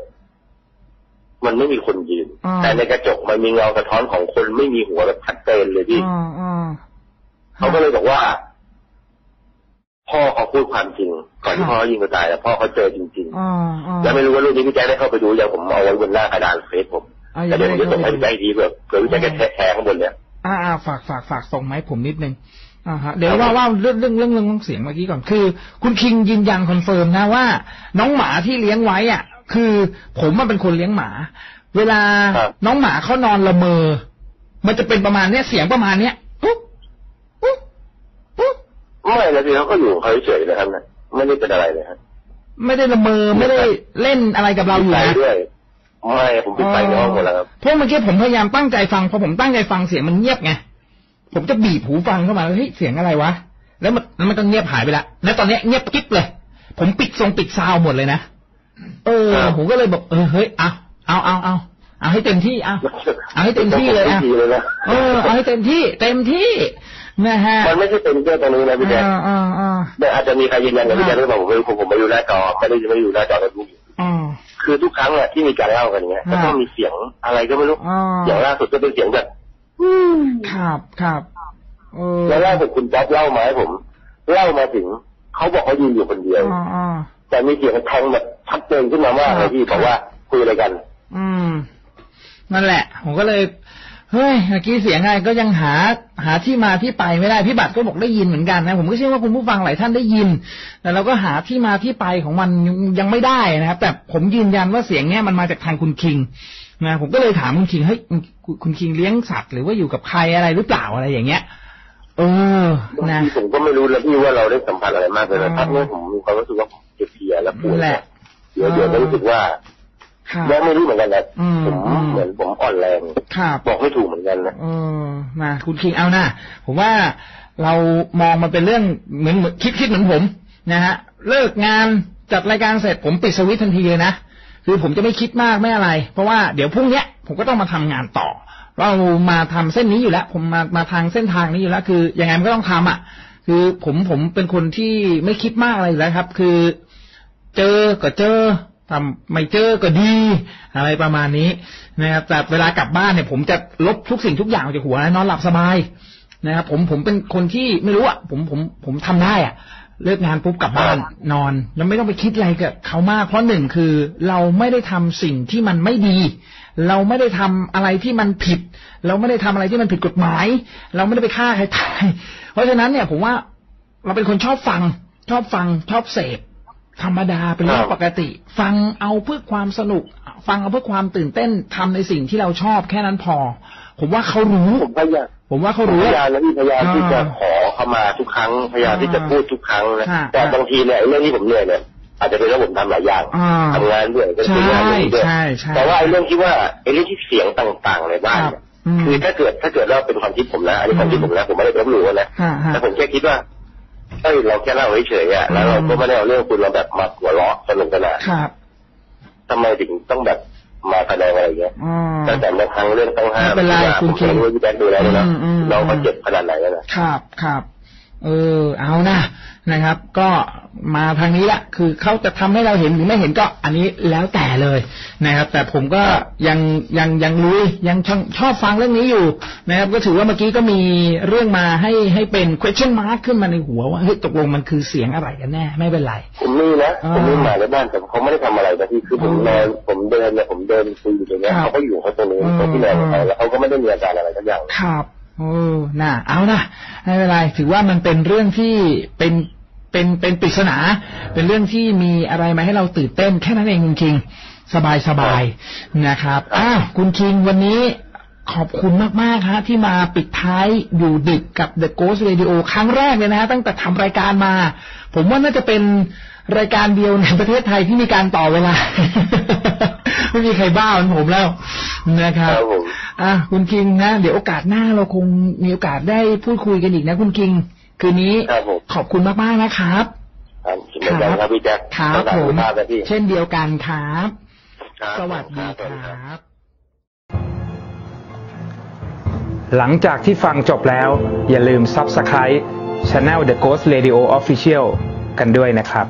มันไม่มีคนยืนอ่าแต่ในกระจกมันมีเงาสะท้อนของคนไม่มีหัวแบบชัดเจนเลยพี่อืมอืมเขาก็เลยบอกว่า พ่อเขาพูดความจริง ก่อนที่พ่อเขายิงตัวตายแล้วพ่อเขาเจอจริงอืมอืมๆแล้วไม่รู้ว่ารูปนี้พี่แจ๊คได้เข้าไปดูยังผมเอาไว้บนหน้ากระดานเฟซผมอะยัแต่งเดี๋ยวผมไม่จะส่งให้ได้พี่แจ๊คอีกทีเผื่อเผื่อพี่แจ๊คจะแชร์แชร์ข้างบนเนี่ยอ่าอ่าฝากฝากฝากส่งไฟล์มาให้ผมนิดนึงอ่าฮะเดี๋ยวว่าว่าเรื่องเรื่องเรื่องเรื่องเสียงเมื่อกี้ก่อนคือ คุณคิงยืนยัน confirm นะว่า น้องหมาที่เลี้ยงไว้อะ คือผมมันเป็นคนเลี้ยงหมา เวลาครับน้องหมาเขานอนละเมอ มันจะเป็นประมาณเนี้ยเสียงประมาณเนี้ยปุ๊บปุ๊บปุ๊บ ไม่นะพี่เขาก็อยู่ของเขาเฉยๆนะครับนะไม่ได้เป็นอะไรเลยครับไม่ได้ละเมอไม่ได้เล่นอะไรกับเราอยู่ปิดไฟนะด้วยไม่ผมปิดไฟในห้องหมดแล้วครับเพราะเมื่อกี้ผมพยายามตั้งใจฟังพอผมตั้งใจฟังเสียงมันเงียบไงผมจะบีบหูฟังเข้ามาเฮ้ยเสียงอะไรวะแล้วมันแล้วมันก็เงียบหายไปละแล้วตอนเนี้ยเงียบกิ๊บเลย ผมปิดทรงปิดซาวด์หมดเลยนะเออครับผมก็เลยบอกเออเฮ้ยเอาเอาเอาเอา เอาให้เต็มที่เอาเอาให้เต็มที่เลยอะต็มที่เลยนะเออเอาให้เต็มที่ เต็มที่นะฮะมันไม่ใช่เป็นแค่ตรงนี้นะพี่แจ๊คอ่าอ่าอ่าแต่อาจจะมีใครยืนยันกับพี่แจ๊คหรือเปล่าผมไม่รู้ผมผมไม่อยู่หน้าจอไม่ได้ไม่ได้อยู่หน้าจอโน้ตบุ๊กอยู่อ่าคือทุกครั้งอะที่มีการเล่ากันอย่างเงี้ยครัก็บต้องมีเสียงอะไรก็ไม่รู้อ่าอย่างล่าสุดก็เป็นเสียงแบบครับครับเออแล้วล่าสุดคุณจ๊อบเล่ามาให้ผมเล่ามาถึงเขาบอกเขายืนอยู่คนเดียวอ่าอ่าแต่มีเสียงแทงแบบชัดเจนขึ้นมาว่าคอะรัไรบพี่บอกว่าคุยอะไรกัน อืม นั่นแหละ ผมก็เลยเฮ้ยเมื่อกี้เสียงอะไรก็ยังหาหาที่มาที่ไปไม่ได้พี่บัตรก็บอกได้ยินเหมือนกันนะผมก็เชื่อว่าคุณผู้ฟังหลายท่านได้ยินแต่เราก็หาที่มาที่ไปของมันยังยังไม่ได้นะครับ แต่ผมยืนยันว่าเสียงเนี้ยมันมาจากทางคุณคิงนะผมก็เลยถามคุณคิงเฮ้ยคุณคุณคิงเลี้ยงสัตว์หรือว่าอยู่กับใครอะไรหรือเปล่าอะไรอย่างเงี้ยเออบางนะทีผมก็ไม่รู้แล้วพี่ว่าเราได้สัมผัสอะไรมากเลยอ่านะพักนี้ผมมีความรู้สึกว่าผมเพลียๆและปวดนั่นแหละเดี๋ยวเดี๋ยวก็รู้สึกว่าครับ แล้วไม่รู้เหมือนกันนะอืมผมอืมเหมือนผมอ่อนแรงครับบอกไม่ถูกเหมือนกันนะเออมาคุณคิงเอานะผมว่าเรามองมันเป็นเรื่องเหมือนเหมือนคิดคิดเหมือนผมนะฮะเลิกงานจัดรายการเสร็จผมปิดสวิตช์ทันทีเลยนะคือผมจะไม่คิดมากไม่อะไร เพราะว่าเดี๋ยวพรุ่งเนี้ยผมก็ต้องมาทำงานต่อ เรามาทำเส้นนี้อยู่แล้ว ผมมามาทางเส้นทางนี้อยู่แล้ว คือยังไงมันก็ต้องทำอะ คือผมผมเป็นคนที่ไม่คิดมากอะไรอยู่แล้วครับ คือ เจอก็เจอ ทำไม่เจอก็ดี อะไรประมาณนี้นะครับแต่เวลากลับบ้านเนี่ยผมจะลบทุกสิ่งทุกอย่างออกจากหัวนะนอนหลับสบายนะครับผมผมเป็นคนที่ไม่รู้อะผมผมผมทำได้อะเลิกงานปุ๊บกลับบ้านนอน แล้วไม่ต้องไปคิดอะไรกับเขามากเพราะหนึ่งคือเราไม่ได้ทำสิ่งที่มันไม่ดี เราไม่ได้ทำอะไรที่มันผิด เราไม่ได้ทำอะไรที่มันผิดกฎหมาย เราไม่ได้ไปฆ่าใครตายเพราะฉะนั้นเนี่ยผมว่าเราเป็นคนชอบฟังชอบฟังชอบเสพ ธรรมดาเป็นเรื่องครับปกติ ฟังเอาเพื่อความสนุก ฟังเอาเพื่อความตื่นเต้นทำในสิ่งที่เราชอบแค่นั้นพอ ผมว่าเขารู้ผมพยายามผมว่าเขาพรู้ยายามแล้วพี่พยายามที่จะอ่าขอเข้ามาทุกครั้งพยายามที่จะพูดทุกครั้งนะค่ะแต่บางทีเนี่ยไอ้เรื่องที่ผมเหนื่อยเนี่ยอาจจะเป็นเพราะผมทำหลายอย่างอ่าทำงานด้วยก็คืองานด้วยใช่ใช่แต่ว่าไอ้เรื่องที่ว่าไอ้เรื่องที่เสียงต่างๆในบ้านครับเนี่ยอืมคือถ้าเกิดถ้าเกิดเราเป็นความคิดผมนะอันนี้ความคิดผมนะผมไม่ได้ลบหลู่นะฮะฮะแต่ผมแค่คิดว่า เอ้ยเราแค่เล่าเฉยๆอะแล้วเราก็ไม่ได้เอาเรื่องคุณเราแบบมาหัวเราะสนุกสนานครับทำไมถึงต้องแบบมาแสดงอะไรอย่างเงี้ยอืมตั้งแต่บางครั้งเรื่องต้องห้ามไม่เป็นไรผมคุณคิงรู้ว่าพี่แจ๊คดูแล้วนะอืมอืมเราก็เจ็บขนาดไหนแล้วนะครับครับเออ เอานะ นะครับ ก็มาทางนี้แหละคือเขาจะทำให้เราเห็นหรือไม่เห็นก็อันนี้แล้วแต่เลยนะครับ แต่ผมก็ยังยังยังรู้ยังชอบชอบฟังเรื่องนี้อยู่นะครับ ก็ถือว่าเมื่อกี้ก็มีเรื่องมาให้ให้เป็น question mark ขึ้นมาในหัวว่าเฮ้ยตกลงมันคือเสียงอะไรกันแน่ไม่เป็นไรผมมีนะอ่าผมมีหมาในบ้านแต่เขาไม่ได้ทำอะไรแต่ที่คือผมอืมนอนผมเดินเนี่ยผมเดินคุยอยู่ตรงเนี้ยครับเขาก็อยู่เขาตรงนี้อืมเขาที่นอนของเขาแล้วเขาก็ไม่ได้มีอาการอะไรสักอย่างครับโอ้น่ะเอานะไม่เป็นไร ถือว่ามันเป็นเรื่องที่เป็น เป็นเป็นปริศนา เป็นเรื่องที่มีอะไรมาให้เราตื่นเต้นแค่นั้นเองคุณคิง สบายสบายนะครับอ้าวคุณคิงวันนี้ขอบคุณมากๆฮะที่มาปิดท้ายอยู่ดึกกับ The Ghost Radio ครั้งแรกเลยนะฮะตั้งแต่ทำรายการมา ผมว่าน่าจะเป็นรายการเดียวในประเทศไทยที่มีการต่อเวลา ไม่มีใครบ้าเหมือนผมแล้วนะครับครับผมอะคุณคิงนะเดี๋ยวโอกาสหน้าเราคงมีโอกาสได้พูดคุยกันอีกนะคุณคิง คืนนี้ครับผมขอบคุณมากๆนะครับครับเหมือนกันครับพี่แจ๊คครับขอผมณมากนะพี่เช่นเดียวกันครับครับสวัสดีครับครับ หลังจากที่ฟังจบแล้ว อย่าลืม Subscribe Channel The Ghost Radio Official กันด้วยนะครับ